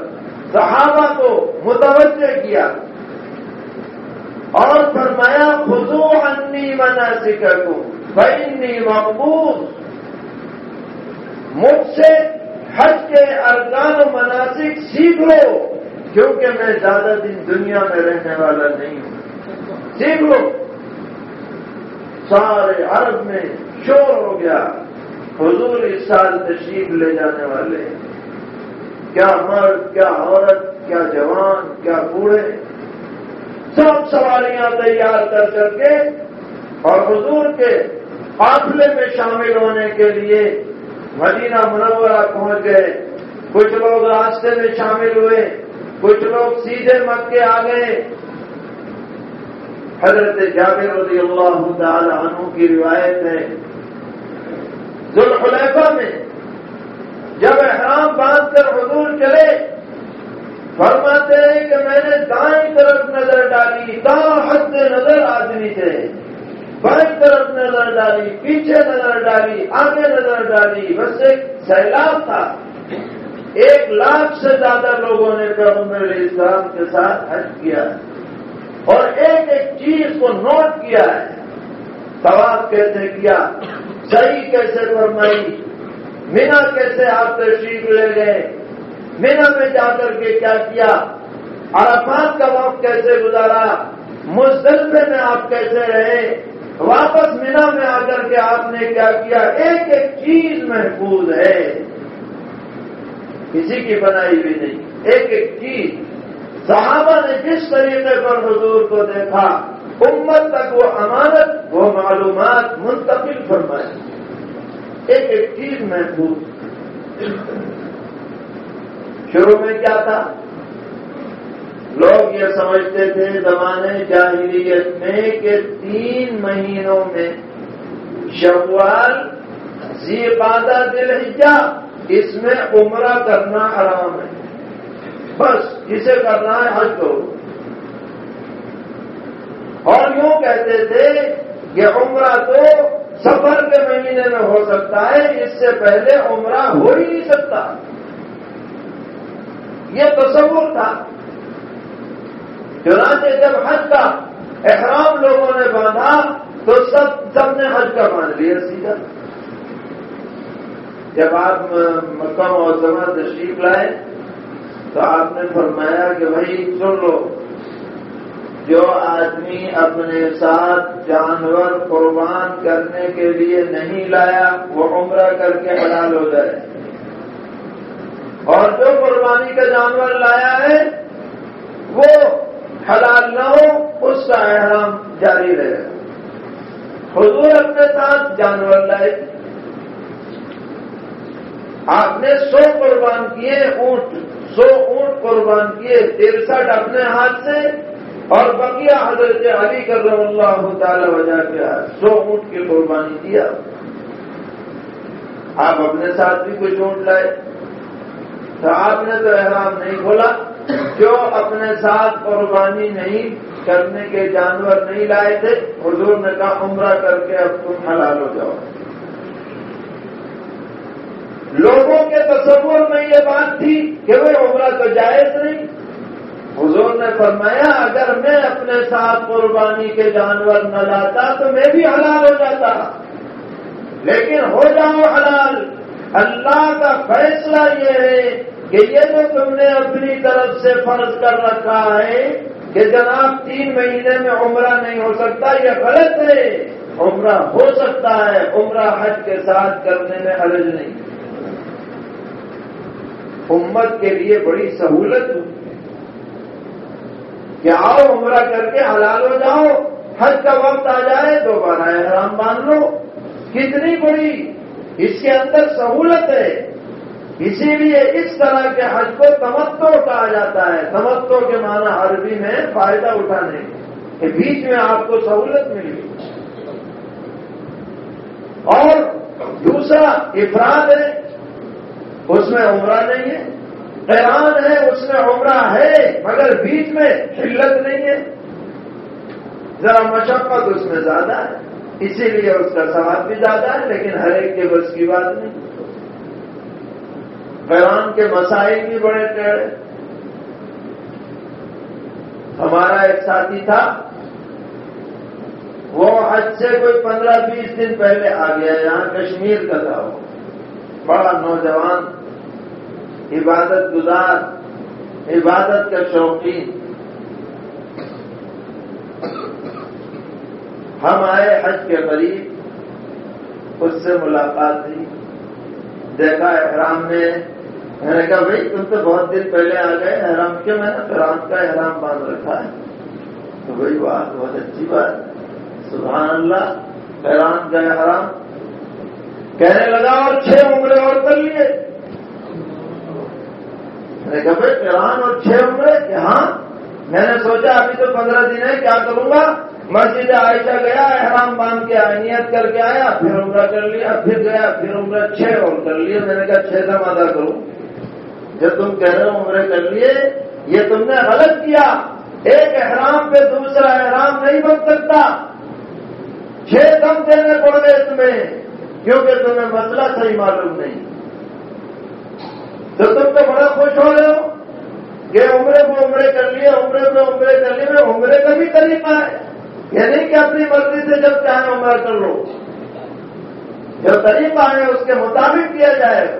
صحابہ کو متوجہ کیا اور فرمایا خزو انی منا سکوں بینی مقبوض مجھ سے حج کے ارکان و مناسب سیکھ لو، کیونکہ میں زیادہ دن دنیا میں رہنے والا نہیں ہوں۔ سیکھ لو۔ سارے عرب میں شور ہو گیا۔ حضور اس سال تشریف لے جانے والے۔ کیا مرد، کیا عورت، کیا جوان، کیا بوڑھے۔ سب سواریاں تیار کر کر کے اور حضور کے قافلے میں شامل ہونے کے لیے مدینہ منورہ پہنچ گئے۔ کچھ لوگ راستے میں شامل ہوئے، کچھ لوگ سیدھے مت کے آ گئے۔ حضرت جابر رضی اللہ تعالی عنہ کی روایت ہے ذوالخلیفہ میں جب احرام باندھ کر حضور چلے، فرماتے ہیں کہ میں نے دائیں طرف نظر ڈالی تا حد نظر آدمی تھے بائیں طرف نظر ڈالی، پیچھے نظر ڈالی، آگے نظر ڈالی، بس ایک سیلاب تھا۔ ایک لاکھ سے زیادہ لوگوں نے پیغمبر علیہ السلام کے ساتھ حج کیا۔ اور ایک ایک چیز کو نوٹ کیا ہے۔ سواب کیسے کیا؟ صحیح کیسے فرمائی؟ مینا کیسے آپ تشریف لے گئے؟ مینا میں جا کر کے کیا کیا؟ عرفات کا وقت کیسے گزارا؟ مستلفے میں آپ کیسے رہے؟ واپس مینا میں آ کر کے آپ نے کیا کیا؟ ایک ایک چیز محفوظ ہے۔ کسی کی بنائی بھی نہیں۔ ایک ایک چیز۔ صحابہ نے جس طریقے پر حضور کو دیکھا، امت تک وہ امانت، وہ معلومات منتقل فرمائے ایک ایک چیز محفوظ شروع میں کیا تھا؟ لوگ یہ سمجھتے تھے، زمانے جاہلیت میں کہ تین مہینوں میں شوال زیبادہ دل ہجا اس میں عمرہ کرنا حرام ہے۔ بس جسے کرنا ہے حج کرو اور یوں کہتے تھے کہ عمرہ تو سفر کے مہینے میں ہو سکتا ہے، اس سے پہلے عمرہ ہو ہی نہیں سکتا۔ یہ تصور تھا۔ چنانچہ جب حج کا احرام لوگوں نے باندھا، تو سب سب نے حج کا باندھ لیا سیدھا۔ جب آپ مکہ اور تشریف لائے تو آپ نے فرمایا کہ بھائی سن لو، جو آدمی اپنے ساتھ جانور قربان کرنے کے لیے نہیں لایا، وہ عمرہ کر کے حلال ہو جائے۔ اور جو قربانی کا جانور لایا ہے، وہ حلال نہ ہو، اس کا احرام جاری رہے۔ حضور اپنے ساتھ جانور لائے۔ آپ نے سو قربان کیے، اونٹ سو اونٹ قربان کیے ترسٹھ اپنے ہاتھ سے اور بقیہ حضرت علی کر اللہ تعالی وجہ کے سو اونٹ کی قربانی دیا آپ اپنے ساتھ بھی کچھ اونٹ لائے۔ تو آپ نے تو احرام نہیں کھولا۔ جو اپنے ساتھ قربانی نہیں کرنے کے جانور نہیں لائے تھے، حضور نے کہا، عمرہ کر کے اب تم حلال ہو جاؤ۔ لوگوں کے تصور میں یہ بات تھی کہ وہ عمرہ تو جائز نہیں۔ حضور نے فرمایا، اگر میں اپنے ساتھ قربانی کے جانور نہ لاتا تو میں بھی حلال ہو جاتا۔ لیکن ہو جاؤ حلال۔ اللہ کا فیصلہ یہ ہے کہ یہ جو تم نے اپنی طرف سے فرض کر رکھا ہے کہ جناب تین مہینے میں عمرہ نہیں ہو سکتا، یہ غلط ہے۔ عمرہ ہو سکتا ہے، عمرہ حج کے ساتھ کرنے میں حرج نہیں۔ امت کے لیے بڑی سہولت کہ آؤ عمرہ کر کے حلال ہو جاؤ، حج کا وقت آ جائے دوبارہ احرام باندھ لو۔ کتنی بڑی، اس کے اندر سہولت ہے۔ اسی لیے اس طرح کے حج کو تمتو کہا جاتا ہے۔ تمتو کے معنی عربی میں فائدہ اٹھانے کے بیچ میں آپ کو سہولت ملی۔ اور دوسرا، افراد ہے اس میں عمرہ نہیں ہے۔ ایران ہے، اس میں عمرہ ہے، مگر بیچ میں شلت نہیں ہے۔ ذرا مشقت اس میں زیادہ ہے۔ اسی لیے اس کا ثواب بھی زیادہ ہے، لیکن ہر ایک کے بس کی بات نہیں۔ ایران کے مسائل بھی بڑے ٹیڑے ہمارا ایک ساتھی تھا، وہ حج سے کوئی پندرہ بیس دن پہلے آ گیا، یہاں کشمیر کا تھا وہ۔ بڑا نوجوان عبادت گزار، عبادت کا شوقین۔ ہم آئے حج کے قریب، اس سے ملاقات ہوئی۔ دیکھا احرام میں میں نے کہا، بھائی، تم تو بہت دن پہلے آ گئے احرام کے، میں نے فران کا احرام باندھ رکھا ہے۔ تو بھائی بات بہت اچھی بات۔ سبحان اللہ، احرام کا احرام۔ کہنے لگا، اور چھ عمرے اور کر لیے۔ میں نے کہا بھائی ایران اور چھ عمرے، کہ ہاں میں نے سوچا ابھی تو پندرہ دن ہے، کیا کروں گا؟ مسجد عائشہ گیا، احرام باندھ کے نیت کر کے آیا، پھر عمرہ کر لیا، پھر گیا، پھر عمرہ چھ اور کر لیا۔ میں نے کہا چھ دم ادا کروں۔ جب تم کہہ رہے ہو عمرے کر لیے، یہ تم نے غلط کیا۔ ایک احرام پہ دوسرا احرام نہیں بن سکتا۔ چھ دم دینے پڑ گئے تمہیں، کیونکہ تمہیں مسئلہ صحیح معلوم نہیں۔ تو تم تو بڑا خوش ہو رہے ہو۔ کہ عمرے کو عمرے کر لیے، عمرے کو عمرے کر لیے، میں عمرے کا بھی طریقہ ہے۔ یہ نہیں کہ اپنی مرضی سے جب چاہے عمر کر لو۔ جو طریقہ ہے، اس کے مطابق کیا جائے۔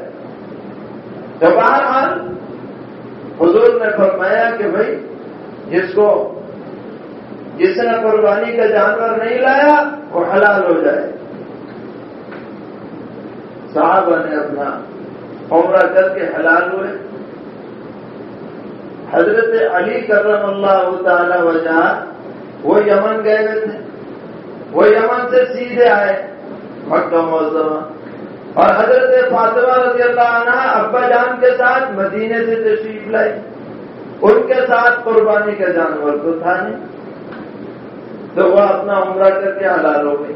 تو بہرحال حضور نے فرمایا کہ بھائی، جس کو، جس نے قربانی کا جانور نہیں لایا، وہ حلال ہو جائے۔ صاحب نے اپنا عمرہ کر کے حلال ہوئے۔ حضرت علی کرم اللہ تعالی وجہ وہ یمن گئے ہوئے تھے۔ وہ یمن سے سیدھے آئے مکہ موزمہ اور حضرت فاطمہ رضی اللہ عنہ ابا جان کے ساتھ مدینے سے تشریف لائی ان کے ساتھ قربانی کا جانور تو تھا نہیں۔ تو وہ اپنا عمرہ کر کے حلال ہو گئی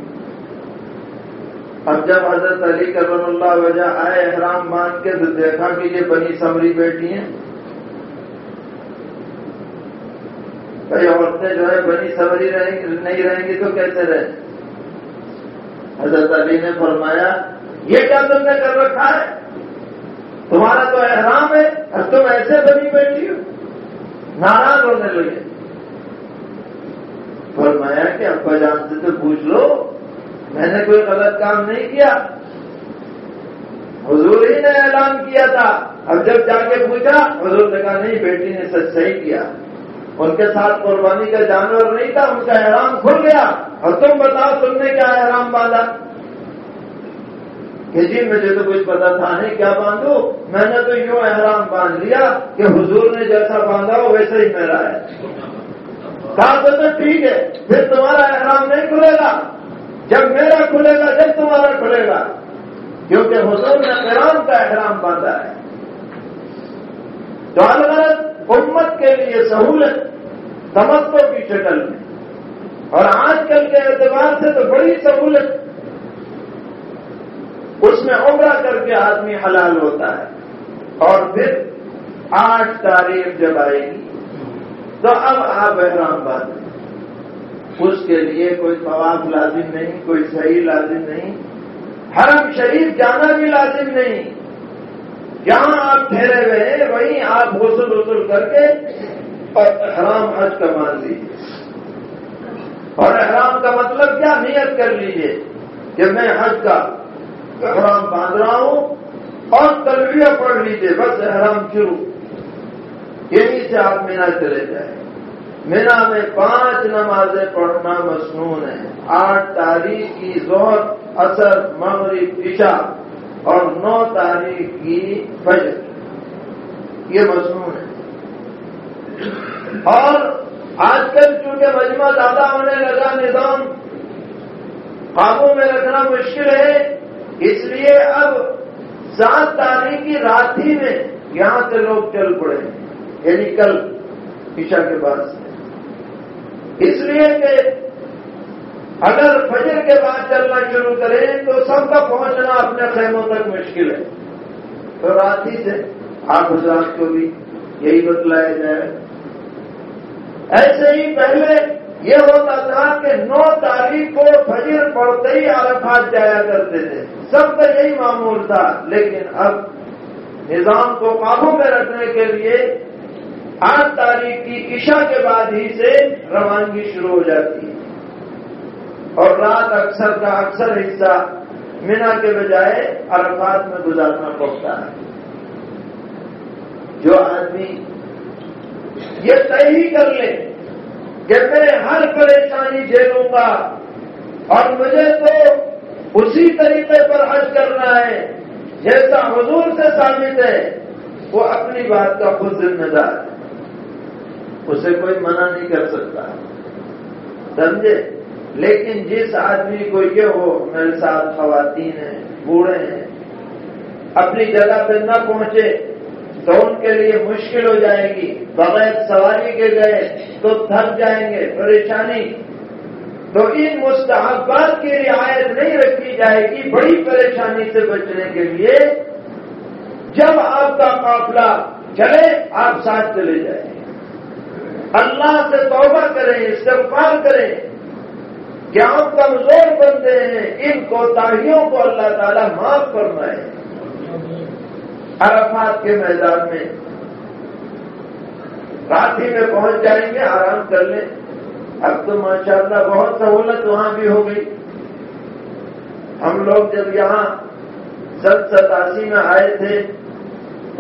اب جب حضرت علی کرم اللہ وجہ آئے احرام باندھ کے تو دیکھا کہ یہ بنی سمری بیٹھی ہیں۔ کئی عورتیں جو ہے بنی سمری نہیں رہیں گی تو کیسے رہیں؟ حضرت علی نے فرمایا، یہ کیا تم نے کر رکھا ہے؟ تمہارا تو احرام ہے، اب تم ایسے بنی بیٹھی ہو۔ ناراض ہونے لگے۔ فرمایا کہ ابا جان سے تو پوچھ لو میں نے کوئی غلط کام نہیں کیا۔ حضور ہی نے اعلان کیا تھا۔ اب جب جا کے پوچھا، حضور نے کہا، نہیں بیٹی نے سچ صحیح کیا۔ ان کے ساتھ قربانی کا جانور نہیں تھا، ان کا احرام کھل گیا۔ اور تم بتاؤ، تم نے کیا احرام باندھا؟ کہ جی مجھے تو کچھ پتا تھا نہیں، کیا باندھو میں نے تو یوں احرام باندھ لیا کہ حضور نے جیسا باندھا ہو ویسا ہی میرا ہے۔ کہا تو ٹھیک ہے، پھر تمہارا احرام نہیں کھلے گا۔ جب میرا کھلے گا، جب تمہارا کھلے گا۔ کیونکہ حضور نے احرام کا احرام باندھا ہے۔ تو الگ امت کے لیے سہولت تمتوں کی شکل میں۔ اور آج کل کے اعتبار سے تو بڑی سہولت۔ اس میں عمرہ کر کے آدمی حلال ہوتا ہے۔ اور پھر آٹھ تاریخ جب آئے گی، تو اب آپ احرام باندھیں۔ اس کے لیے کوئی ثواب لازم نہیں، کوئی صحیح لازم نہیں۔ حرم شریف جانا بھی لازم نہیں۔ جہاں آپ ٹھہرے ہوئے ہیں، وہیں آپ غسل وسل کر کے اور حج کا مان لیجیے اور احرام کا مطلب کیا؟ نیت کر لیجیے کہ میں حج کا احرام باندھ رہا ہوں اور تلویہ پڑھ لیجیے بس احرام شروع۔ یہیں سے آپ مینا چلے جائیں۔ مینا میں پانچ نمازیں پڑھنا مصنون ہے۔ آٹھ تاریخ کی زہر اثر مغرب، عشاء اور نو تاریخ کی فجر۔ یہ مصنون ہے۔ اور آج کل چونکہ مجمع زیادہ ہونے لگا نظام قابو میں رکھنا مشکل ہے، اس لیے اب سات تاریخ کی رات ہی میں یہاں سے لوگ چل پڑے یعنی کل، عشاء کے بعد سے۔ اس لیے کہ اگر فجر کے بعد چلنا شروع کریں تو سب کا پہنچنا اپنے خیموں تک مشکل ہے۔ تو رات ہی سے آپ حضرات کو بھی یہی بتلایا جائے۔ ایسے ہی پہلے یہ ہوتا تھا کہ نو تاریخ کو فجر پڑتے ہی عرفات جایا کرتے تھے۔ سب کا یہی معمول تھا، لیکن اب نظام کو قابو میں رکھنے کے لیے آٹھ تاریخ کی عشاء کے بعد ہی سے روانگی شروع ہو جاتی ہے۔ اور رات اکثر کا اکثر حصہ مینا کے بجائے عرفات میں گزارنا پڑتا ہے۔ جو آدمی یہ طے ہی کر لے کہ میں ہر پریشانی جھیلوں گا اور مجھے تو اسی طریقے پر حج کرنا ہے جیسا حضور سے ثابت ہے، وہ اپنی بات کا خود ذمہ دار ہے۔ اسے کوئی منع نہیں کر سکتا۔ سمجھے؟ لیکن جس آدمی کو یہ ہو، میرے ساتھ خواتین ہیں، بوڑھے ہیں، اپنی جگہ پہ نہ پہنچے، تو ان کے لیے مشکل ہو جائے گی۔ بغیر سواری کے گئے تو تھک جائیں گے، پریشانی۔ تو ان مستحبات کی رعایت نہیں رکھی جائے گی بڑی پریشانی سے بچنے کے لیے۔ جب آپ کا قافلہ چلے، آپ ساتھ چلے جائیں۔ اللہ سے توبہ کریں، استغفار کریں۔ کہ آپ کمزور بنتے ہیں، ان کوتاہیوں کو اللہ تعالیٰ معاف فرمائے۔ عرفات کے میدان میں رات ہی میں پہنچ جائیں گے، آرام کر لیں۔ اب تو ماشاءاللہ بہت سہولت وہاں بھی ہو گئی۔ ہم لوگ جب یہاں سن ستاسی میں آئے تھے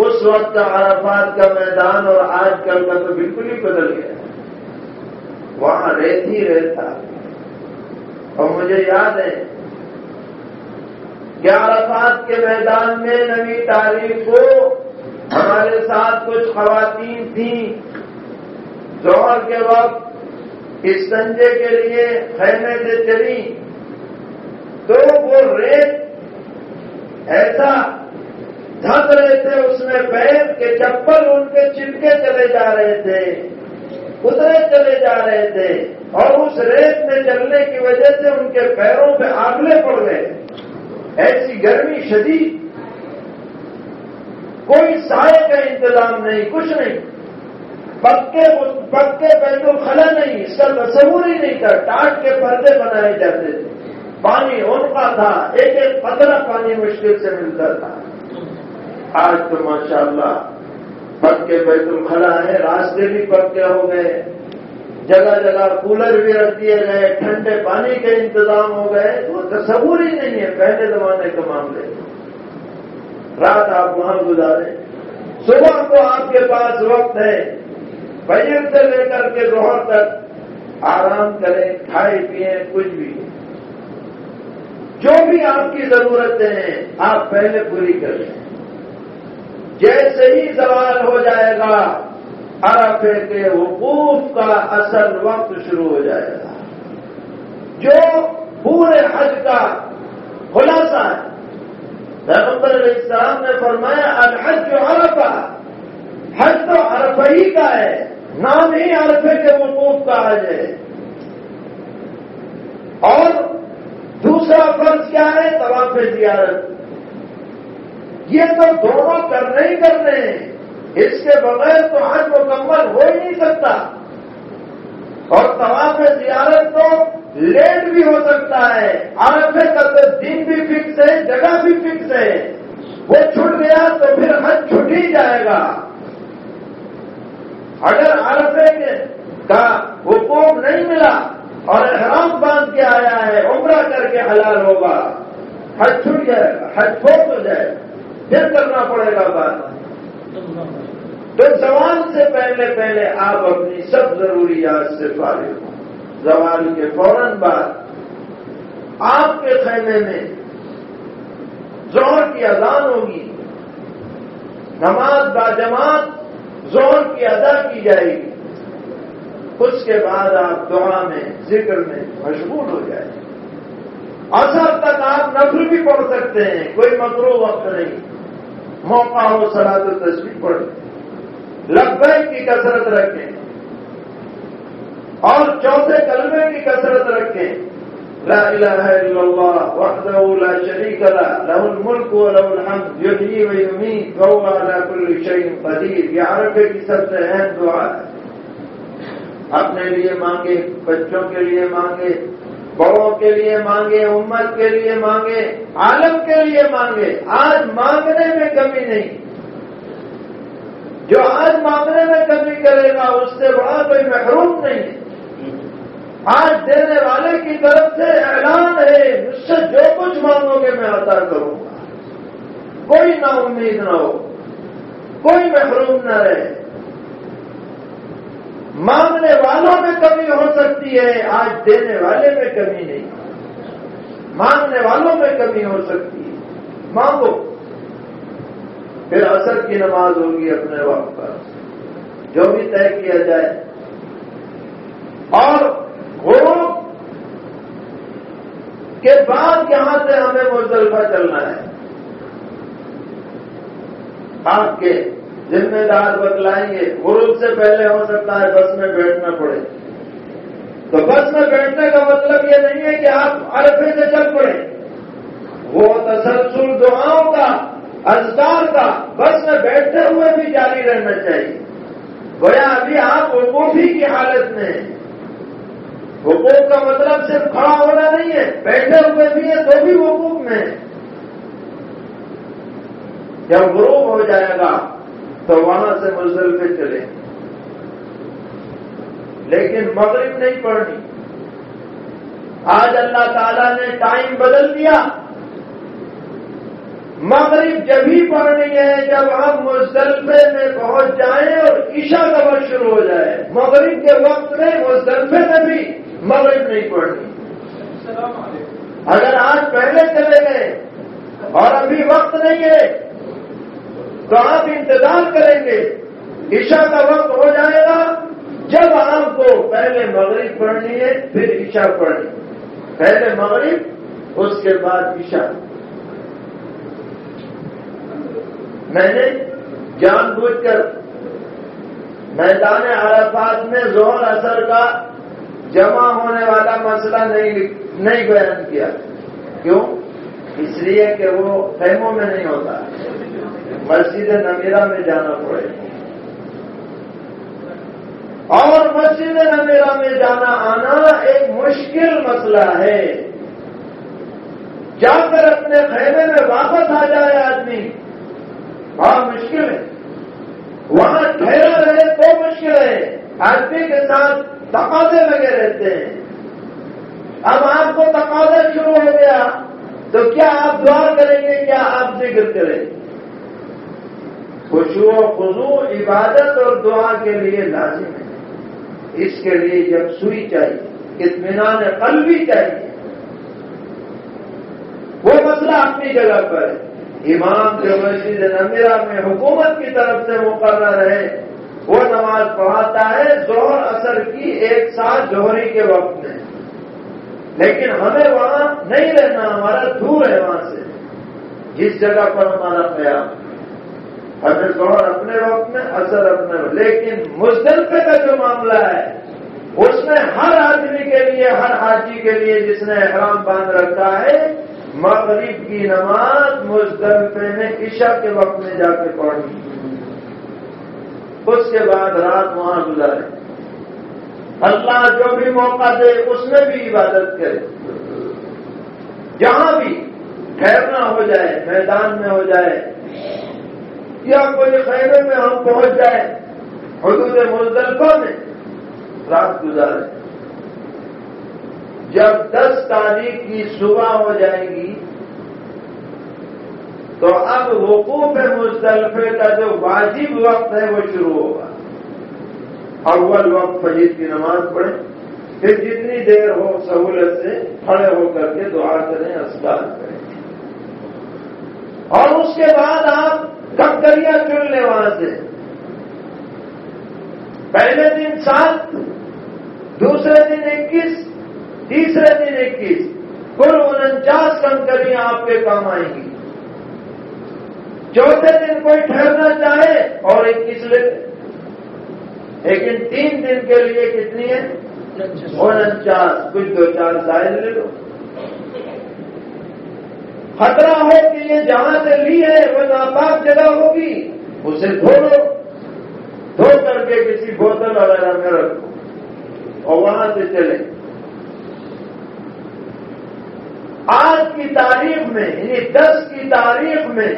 اس وقت عرفات کا میدان اور آج کل کا تو بالکل ہی بدل گیا وہاں ریت ہی ریت تھا۔ اور مجھے یاد ہے کہ عرفات کے میدان میں نوی تاریخ کو ہمارے ساتھ کچھ خواتین تھیں۔ جوہر کے وقت استنجے کے لیے خیمے سے چلی تو وہ ریت ایسا دھس رہے تھے، اس میں پیر کے چپل ان کے چپکے چلے جا رہے تھے اترے چلے جا رہے تھے، اور اس ریت میں چلنے کی وجہ سے ان کے پیروں پہ آگلے پڑ گئے۔ ایسی گرمی شدید۔ کوئی سائے کا انتظام نہیں، کچھ نہیں۔ پکے پکے بیت الخلا نہیں اس کا تصور ہی نہیں تھا۔ ٹاٹ کے پردے بنائے جاتے تھے۔ پانی ان کا تھا، ایک ایک پتلا پانی مشکل سے ملتا تھا۔ آج تو ماشاءاللہ پکے بیت الخلا ہے، راستے بھی پکے ہو گئے۔ جگہ جگہ کولر بھی رکھ دیے گئے، ٹھنڈے پانی کے انتظام ہو گئے۔ وہ تصور ہی نہیں ہے، پہلے زمانے کے معاملے۔ رات آپ وہاں گزارے۔ صبح کو آپ کے پاس وقت ہے۔ بجٹ سے لے کر کے دوہر تک آرام کریں کھائے پیئیں، کچھ بھی۔ جو بھی آپ کی ضرورتیں ہیں، آپ پہلے پوری کر لیں۔ جیسے ہی سوال ہو جائے گا، عرفے کے حقوق کا اصل وقت شروع ہو جائے گا۔ جو پورے حج کا خلاصہ ہے، پیغمبر علیہ السلام نے فرمایا، الحج جو عرفہ۔ حج تو عرف ہی کا ہے، نام ہی عرفے کے حقوق کا حج ہے۔ اور دوسرا فرض کیا ہے؟ طواف زیارت۔ یہ تو دونوں کرنے ہی کرنے ہیں۔ اس کے بغیر تو حج مکمل ہو ہی نہیں سکتا۔ اور طواف زیارت تو لیٹ بھی ہو سکتا ہے۔ عرفے کا تو دن بھی فکس ہے، جگہ بھی فکس ہے۔ وہ چھٹ گیا تو پھر حج چھٹ ہی جائے گا۔ اگر عرفے کا حکوم نہیں ملا اور احرام باندھ کے آیا ہے، عمرہ کر کے حلال ہوگا، حج چھٹ جائے گا، حج فوت ہو جائے گا۔ پھر کرنا پڑے گا بات۔ تو زوال سے پہلے پہلے آپ اپنی سب ضروریات سے فارغ ہوں۔ زوال کے فوراً بعد آپ کے خیمے میں زور کی اذان ہوگی۔ نماز باجماعت زور کی ادا کی جائے گی۔ اس کے بعد آپ دعا میں، ذکر میں مشغول ہو جائیں۔ اثر تک آپ نفر بھی پڑھ سکتے ہیں، کوئی مکرو وقت نہیں۔ موقع ہو سلاد و تصویر پڑھ لبے کی کثرت رکھیں۔ اور چوتھے کلمے کی کثرت رکھیں۔ لا الہ الا اللہ وحدہ لا شریک لا له الملک و له الحمد، یحیی و یمیت، و هو علی کل شیء قدیر۔ یہ عربے کی سب سے اہم دعا ہے۔ اپنے لیے مانگے، بچوں کے لیے مانگے بڑوں کے لیے مانگے، امت کے لیے مانگے، عالم کے لیے مانگے، آج مانگنے میں کمی نہیں۔ جو آج مانگنے میں کمی کرے گا، اس سے بڑا کوئی محروم نہیں ہے۔ آج دینے والے کی طرف سے اعلان ہے، مجھ سے جو کچھ مانگو گے میں عطا کروں گا۔ کوئی نا امید نہ ہو، کوئی محروم نہ رہے۔ مانگنے والوں میں کمی ہو سکتی ہے، آج دینے والے میں کمی نہیں۔ مانگنے والوں میں کمی ہو سکتی ہے۔ مانگو۔ پھر اثر کی نماز ہوگی اپنے وقت پر۔ جو بھی طے کیا جائے۔ اور غروب کے بعد یہاں سے ہمیں مزدلفہ چلنا ہے۔ آپ کے ذمہ دار بتلائیں گے۔ غروب سے پہلے ہو سکتا ہے بس میں بیٹھنا پڑے۔ تو بس میں بیٹھنے کا مطلب یہ نہیں ہے کہ آپ عرفے سے چل پڑے۔ وہ تسلسل دعاؤں کا ازدار کا، بس میں بیٹھتے ہوئے بھی جاری رہنا چاہیے۔ گویا ابھی آپ وقوفی کی حالت میں حقوق کا مطلب صرف کھڑا ہونا نہیں ہے، بیٹھے ہوئے بھی ہیں تو بھی وقوف میں جب غروب ہو جائے گا تو وہاں سے مزدل پہ چلے۔ لیکن مغرب نہیں پڑنی آج اللہ تعالیٰ نے ٹائم بدل دیا۔ مغرب جب ہی پڑھنی ہے جب ہم مزدلفے میں پہنچ جائیں اور عشاء کا وقت شروع ہو جائے۔ مغرب کے وقت میں مزدلفے میں بھی مغرب نہیں پڑھنی۔ اگر آج پہلے چلے گئے اور ابھی وقت نہیں ہے تو آپ انتظار کریں گے۔ عشاء کا وقت ہو جائے گا۔ جب آپ کو پہلے مغرب پڑھنی ہے، پھر عشاء پڑھنی پہلے مغرب، اس کے بعد عشاء۔ میں نے جان بوجھ کر میدان عرفات میں زور اثر کا جمع ہونے والا مسئلہ نہیں بیان کیا۔ کیوں؟ اس لیے کہ وہ خیموں میں نہیں ہوتا۔ مسجد نمیرا میں جانا پڑے۔ اور مسجد نمیرا میں جانا آنا ایک مشکل مسئلہ ہے۔ جا کر اپنے خیمے میں واپس آ جائے آدمی بہت مشکل ہے۔ وہاں ٹھہرا رہے تو مشکل ہے۔ آدمی کے ساتھ تقاضے لگے رہتے ہیں۔ اب آپ کو تقاضا شروع ہو گیا تو کیا آپ دعا کریں گے؟ کیا آپ ذکر کریں؟ گے خوشو و خزو عبادت اور دعا کے لیے لازم ہے۔ اس کے لیے جب سوئی چاہیے، اطمینان قلبی چاہیے۔ وہ مسئلہ اپنی جگہ پر ہے۔ امام جو مسجد نمیرا میں حکومت کی طرف سے مقرر ہے، وہ نماز پڑھاتا ہے زہر اثر کی ایک ساتھ جوہری کے وقت میں۔ لیکن ہمیں وہاں نہیں رہنا، ہمارا دور ہے وہاں سے۔ جس جگہ پر ہمارا قیام۔ ہمیں زہر اپنے وقت میں، اثر اپنے وقت۔ لیکن مزدلفے کا جو معاملہ ہے، اس میں ہر آدمی کے لیے، ہر حاجی کے لیے جس نے احرام باندھ رکھا ہے، مغرب کی نماز مزدلفے میں عشاء کے وقت میں جا کے پڑھی اس کے بعد رات وہاں گزارے۔ اللہ جو بھی موقع دے، اس میں بھی عبادت کرے۔ جہاں بھی ٹھہرنا ہو جائے، میدان میں ہو جائے یا کوئی خیمے میں ہم پہنچ جائے حدود مزدلفہ میں رات گزارے جب دس تاریخ کی صبح ہو جائے گی، تو اب حقوق مستلفے کا جو واجب وقت ہے، وہ شروع ہوگا۔ اول وقت فجید کی نماز پڑھیں۔ پھر جتنی دیر ہو سہولت سے کھڑے ہو کر کے دعا کریں اسباب کریں۔ اور اس کے بعد آپ ککریاں چن لیں وہاں سے پہلے دن سات، دوسرے دن اکیس، تیسرے دن اکیس۔ کل انچاس کنکریاں آپ کے کام آئیں گی۔ چوتھے دن کوئی ٹھہرنا چاہے اور اکیس لے۔ لیکن تین دن کے لیے کتنی ہے؟ انچاس، کچھ دو چار سائز لے لو۔ خطرہ ہے کہ یہ جہاں سے لی ہے، وہ ناپاک جگہ ہوگی۔ اسے دھو لو۔ دھو کر کے کسی بوتل وغیرہ میں رکھو اور وہاں سے چلے۔ آج کی تاریخ میں یعنی دس کی تاریخ میں،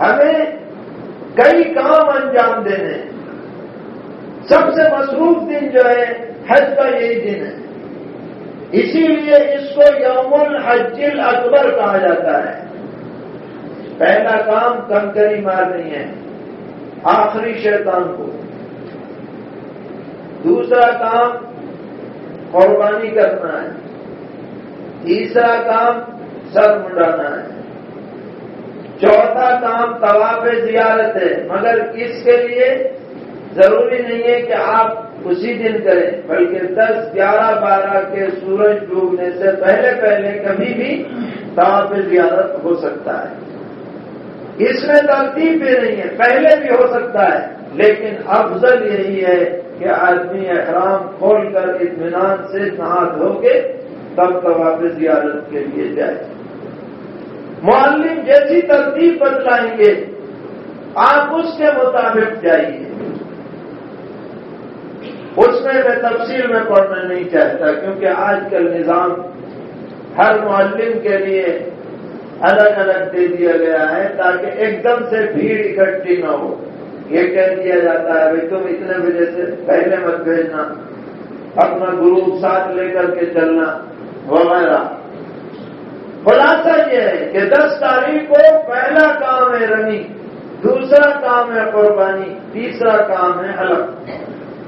ہمیں کئی کام انجام دینے۔ سب سے مصروف دن جو ہے، حج کا یہی دن ہے۔ اسی لیے اس کو یوم الحج اکبر کہا جاتا ہے۔ پہلا کام کنکری مارنی ہے، آخری شیطان کو۔ دوسرا کام قربانی کرنا ہے۔ تیسرا کام سر منڈانا ہے۔ چوتھا کام طواف زیارت ہے، مگر اس کے لیے ضروری نہیں ہے کہ آپ اسی دن کریں بلکہ دس، گیارہ، بارہ کے سورج ڈوبنے سے پہلے پہلے کبھی بھی طواف زیارت ہو سکتا ہے۔ اس میں ترتیب بھی نہیں ہے، پہلے بھی ہو سکتا ہے، لیکن افضل یہی ہے کہ آدمی احرام کھول کر اطمینان سے نہا دھو کے تب طواف زیارت کے لیے جائے۔ معلم جیسی ترتیب بتلائیں گے، آپ اس کے مطابق جائیے۔ اس میں میں تفصیل میں پڑھنا نہیں چاہتا، کیونکہ آج کل نظام ہر معلم کے لیے الگ الگ دے دیا گیا ہے تاکہ ایک دم سے بھیڑ اکٹھی نہ ہو۔ یہ کہہ دیا جاتا ہے، بھائی تم اتنے بجے سے پہلے مت بھیجنا، اپنا گروپ ساتھ لے کر کے چلنا وغیرہ۔ خلاصہ یہ ہے کہ دس تاریخ کو پہلا کام ہے رنی، دوسرا کام ہے قربانی، تیسرا کام ہے الگ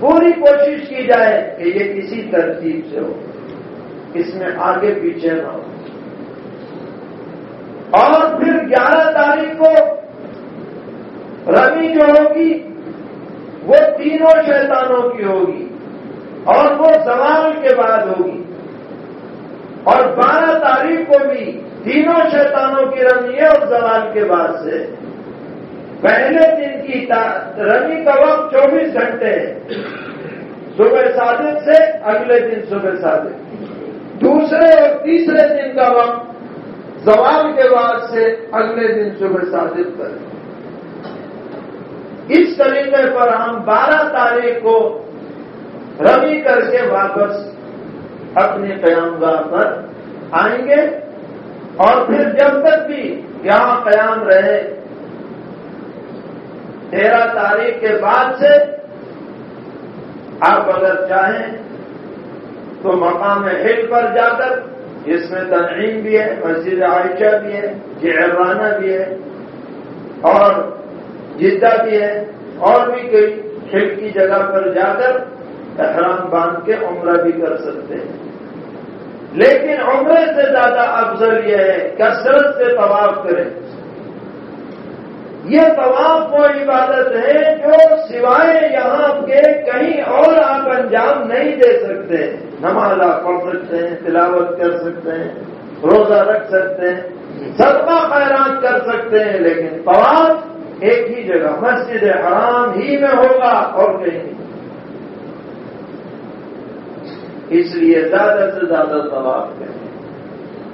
پوری کوشش کی جائے کہ یہ کسی ترتیب سے ہو۔ اس میں آگے پیچھے نہ ہو۔ اور پھر گیارہ تاریخ کو رمی جو ہوگی، وہ تینوں شیطانوں کی ہوگی اور وہ سوال کے بعد ہوگی۔ اور بارہ تاریخ کو بھی تینوں شیطانوں کی رمی ہے اور زوال کے بعد سے۔ پہلے دن کی رمی کا وقت چوبیس گھنٹے ہے۔ صبح صادق سے اگلے دن صبح صادق۔ دوسرے اور تیسرے دن کا وقت زوال کے بعد سے اگلے دن صبح صادق پر۔ اس طریقے پر ہم بارہ تاریخ کو رمی کر کے واپس اپنے قیام گاہ پر آئیں گے۔ اور پھر جب تک بھی یہاں قیام رہے، تیرہ تاریخ کے بعد سے آپ اگر چاہیں تو مقام ہل پر جا کر اس میں تنعیم بھی ہے، مسجد عائشہ بھی ہے جہرانہ بھی ہے اور جدہ بھی ہے، اور بھی کئی ہل کی جگہ پر جا کر احرام باندھ کے عمرہ بھی کر سکتے ہیں۔ لیکن عمرے سے زیادہ افضل یہ ہے، کثرت سے طواف کریں۔ یہ طواف وہ عبادت ہے جو سوائے یہاں کے کہیں اور آپ انجام نہیں دے سکتے۔ نماز آپ پڑھ سکتے ہیں، تلاوت کر سکتے ہیں، روزہ رکھ سکتے ہیں، صدقہ خیرات کر سکتے ہیں، لیکن طواف ایک ہی جگہ، مسجد حرام ہی میں ہوگا اور کہیں۔ اس لیے زیادہ سے زیادہ طواف کریں۔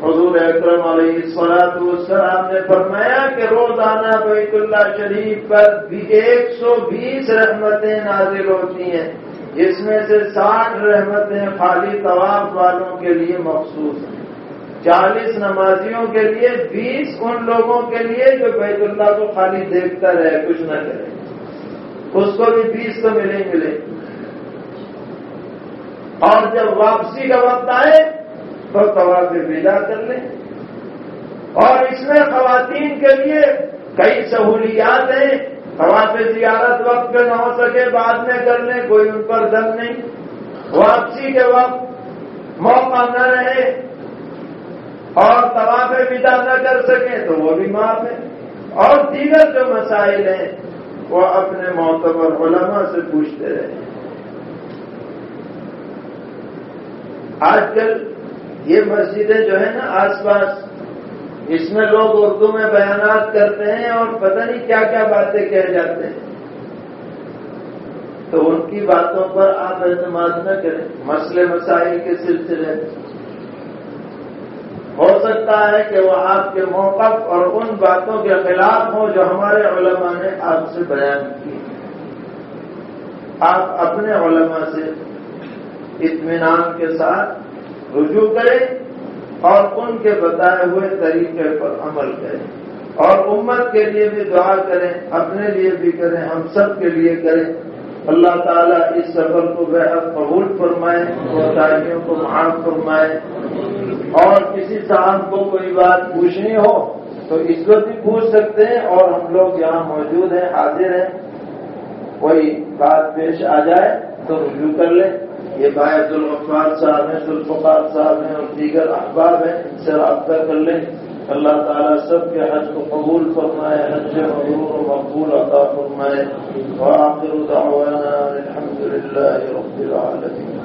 حضور اکرم علیہ السلاط والسلام نے فرمایا کہ روزانہ بیت اللہ شریف پر بھی ایک سو بیس رحمتیں نازل ہوتی ہیں، جس میں سے ساٹھ رحمتیں خالی طواف والوں کے لیے مخصوص ہیں۔ چالیس نمازیوں کے لیے، بیس ان لوگوں کے لیے جو بیت اللہ کو خالی دیکھتا رہے، کچھ نہ کرے۔ اس کو بھی بیس تو ملے ہی ملے اور جب واپسی کا وقت آئے تو طواف ودا کر لیں اور اس میں خواتین کے لیے کئی سہولیات ہیں۔ طواف زیارت وقت پہ نہ ہو سکے، بعد میں کر لیں، کوئی ان پر دم نہیں۔ واپسی کے وقت موقع نہ رہے اور طواف ودا نہ کر سکیں تو وہ بھی معاف ہے۔ اور دیگر جو مسائل ہیں، وہ اپنے معتبر علماء سے پوچھتے رہے۔ آج کل یہ مسجدیں جو ہیں نا آس پاس، اس میں لوگ اردو میں بیانات کرتے ہیں اور پتہ نہیں کیا کیا باتیں کہہ جاتے ہیں۔ تو ان کی باتوں پر آپ اعتماد نہ کریں۔ مسئلے مسائل کے سلسلے ہو سکتا ہے کہ وہ آپ کے موقف اور ان باتوں کے خلاف ہوں جو ہمارے علماء نے آپ سے بیان کی۔ آپ اپنے علماء سے اطمینان کے ساتھ رجوع کریں اور ان کے بتائے ہوئے طریقے پر عمل کریں اور امت کے لیے بھی دعا کریں اپنے لیے بھی کریں ہم سب کے لیے کریں اللہ تعالیٰ اس سفر کو بے حد قبول فرمائے تعلیموں کو معاف فرمائے۔ اور کسی صاحب کو کوئی بات پوچھنی ہو تو اس وقت بھی پوچھ سکتے ہیں اور ہم لوگ یہاں موجود ہیں، حاضر ہیں۔ کوئی بات پیش آ جائے تو رجوع کر لیں۔ یہ باعث الغفار صاحب ہیں، ذوالفقار صاحب ہیں اور دیگر احباب ہیں، ان سے رابطہ کر لیں۔ اللہ تعالیٰ سب کے حج کو قبول فرمائے، حج مغرور و مقبول عطا فرمائے۔ وآخر دعوانا الحمد للہ رب العالمين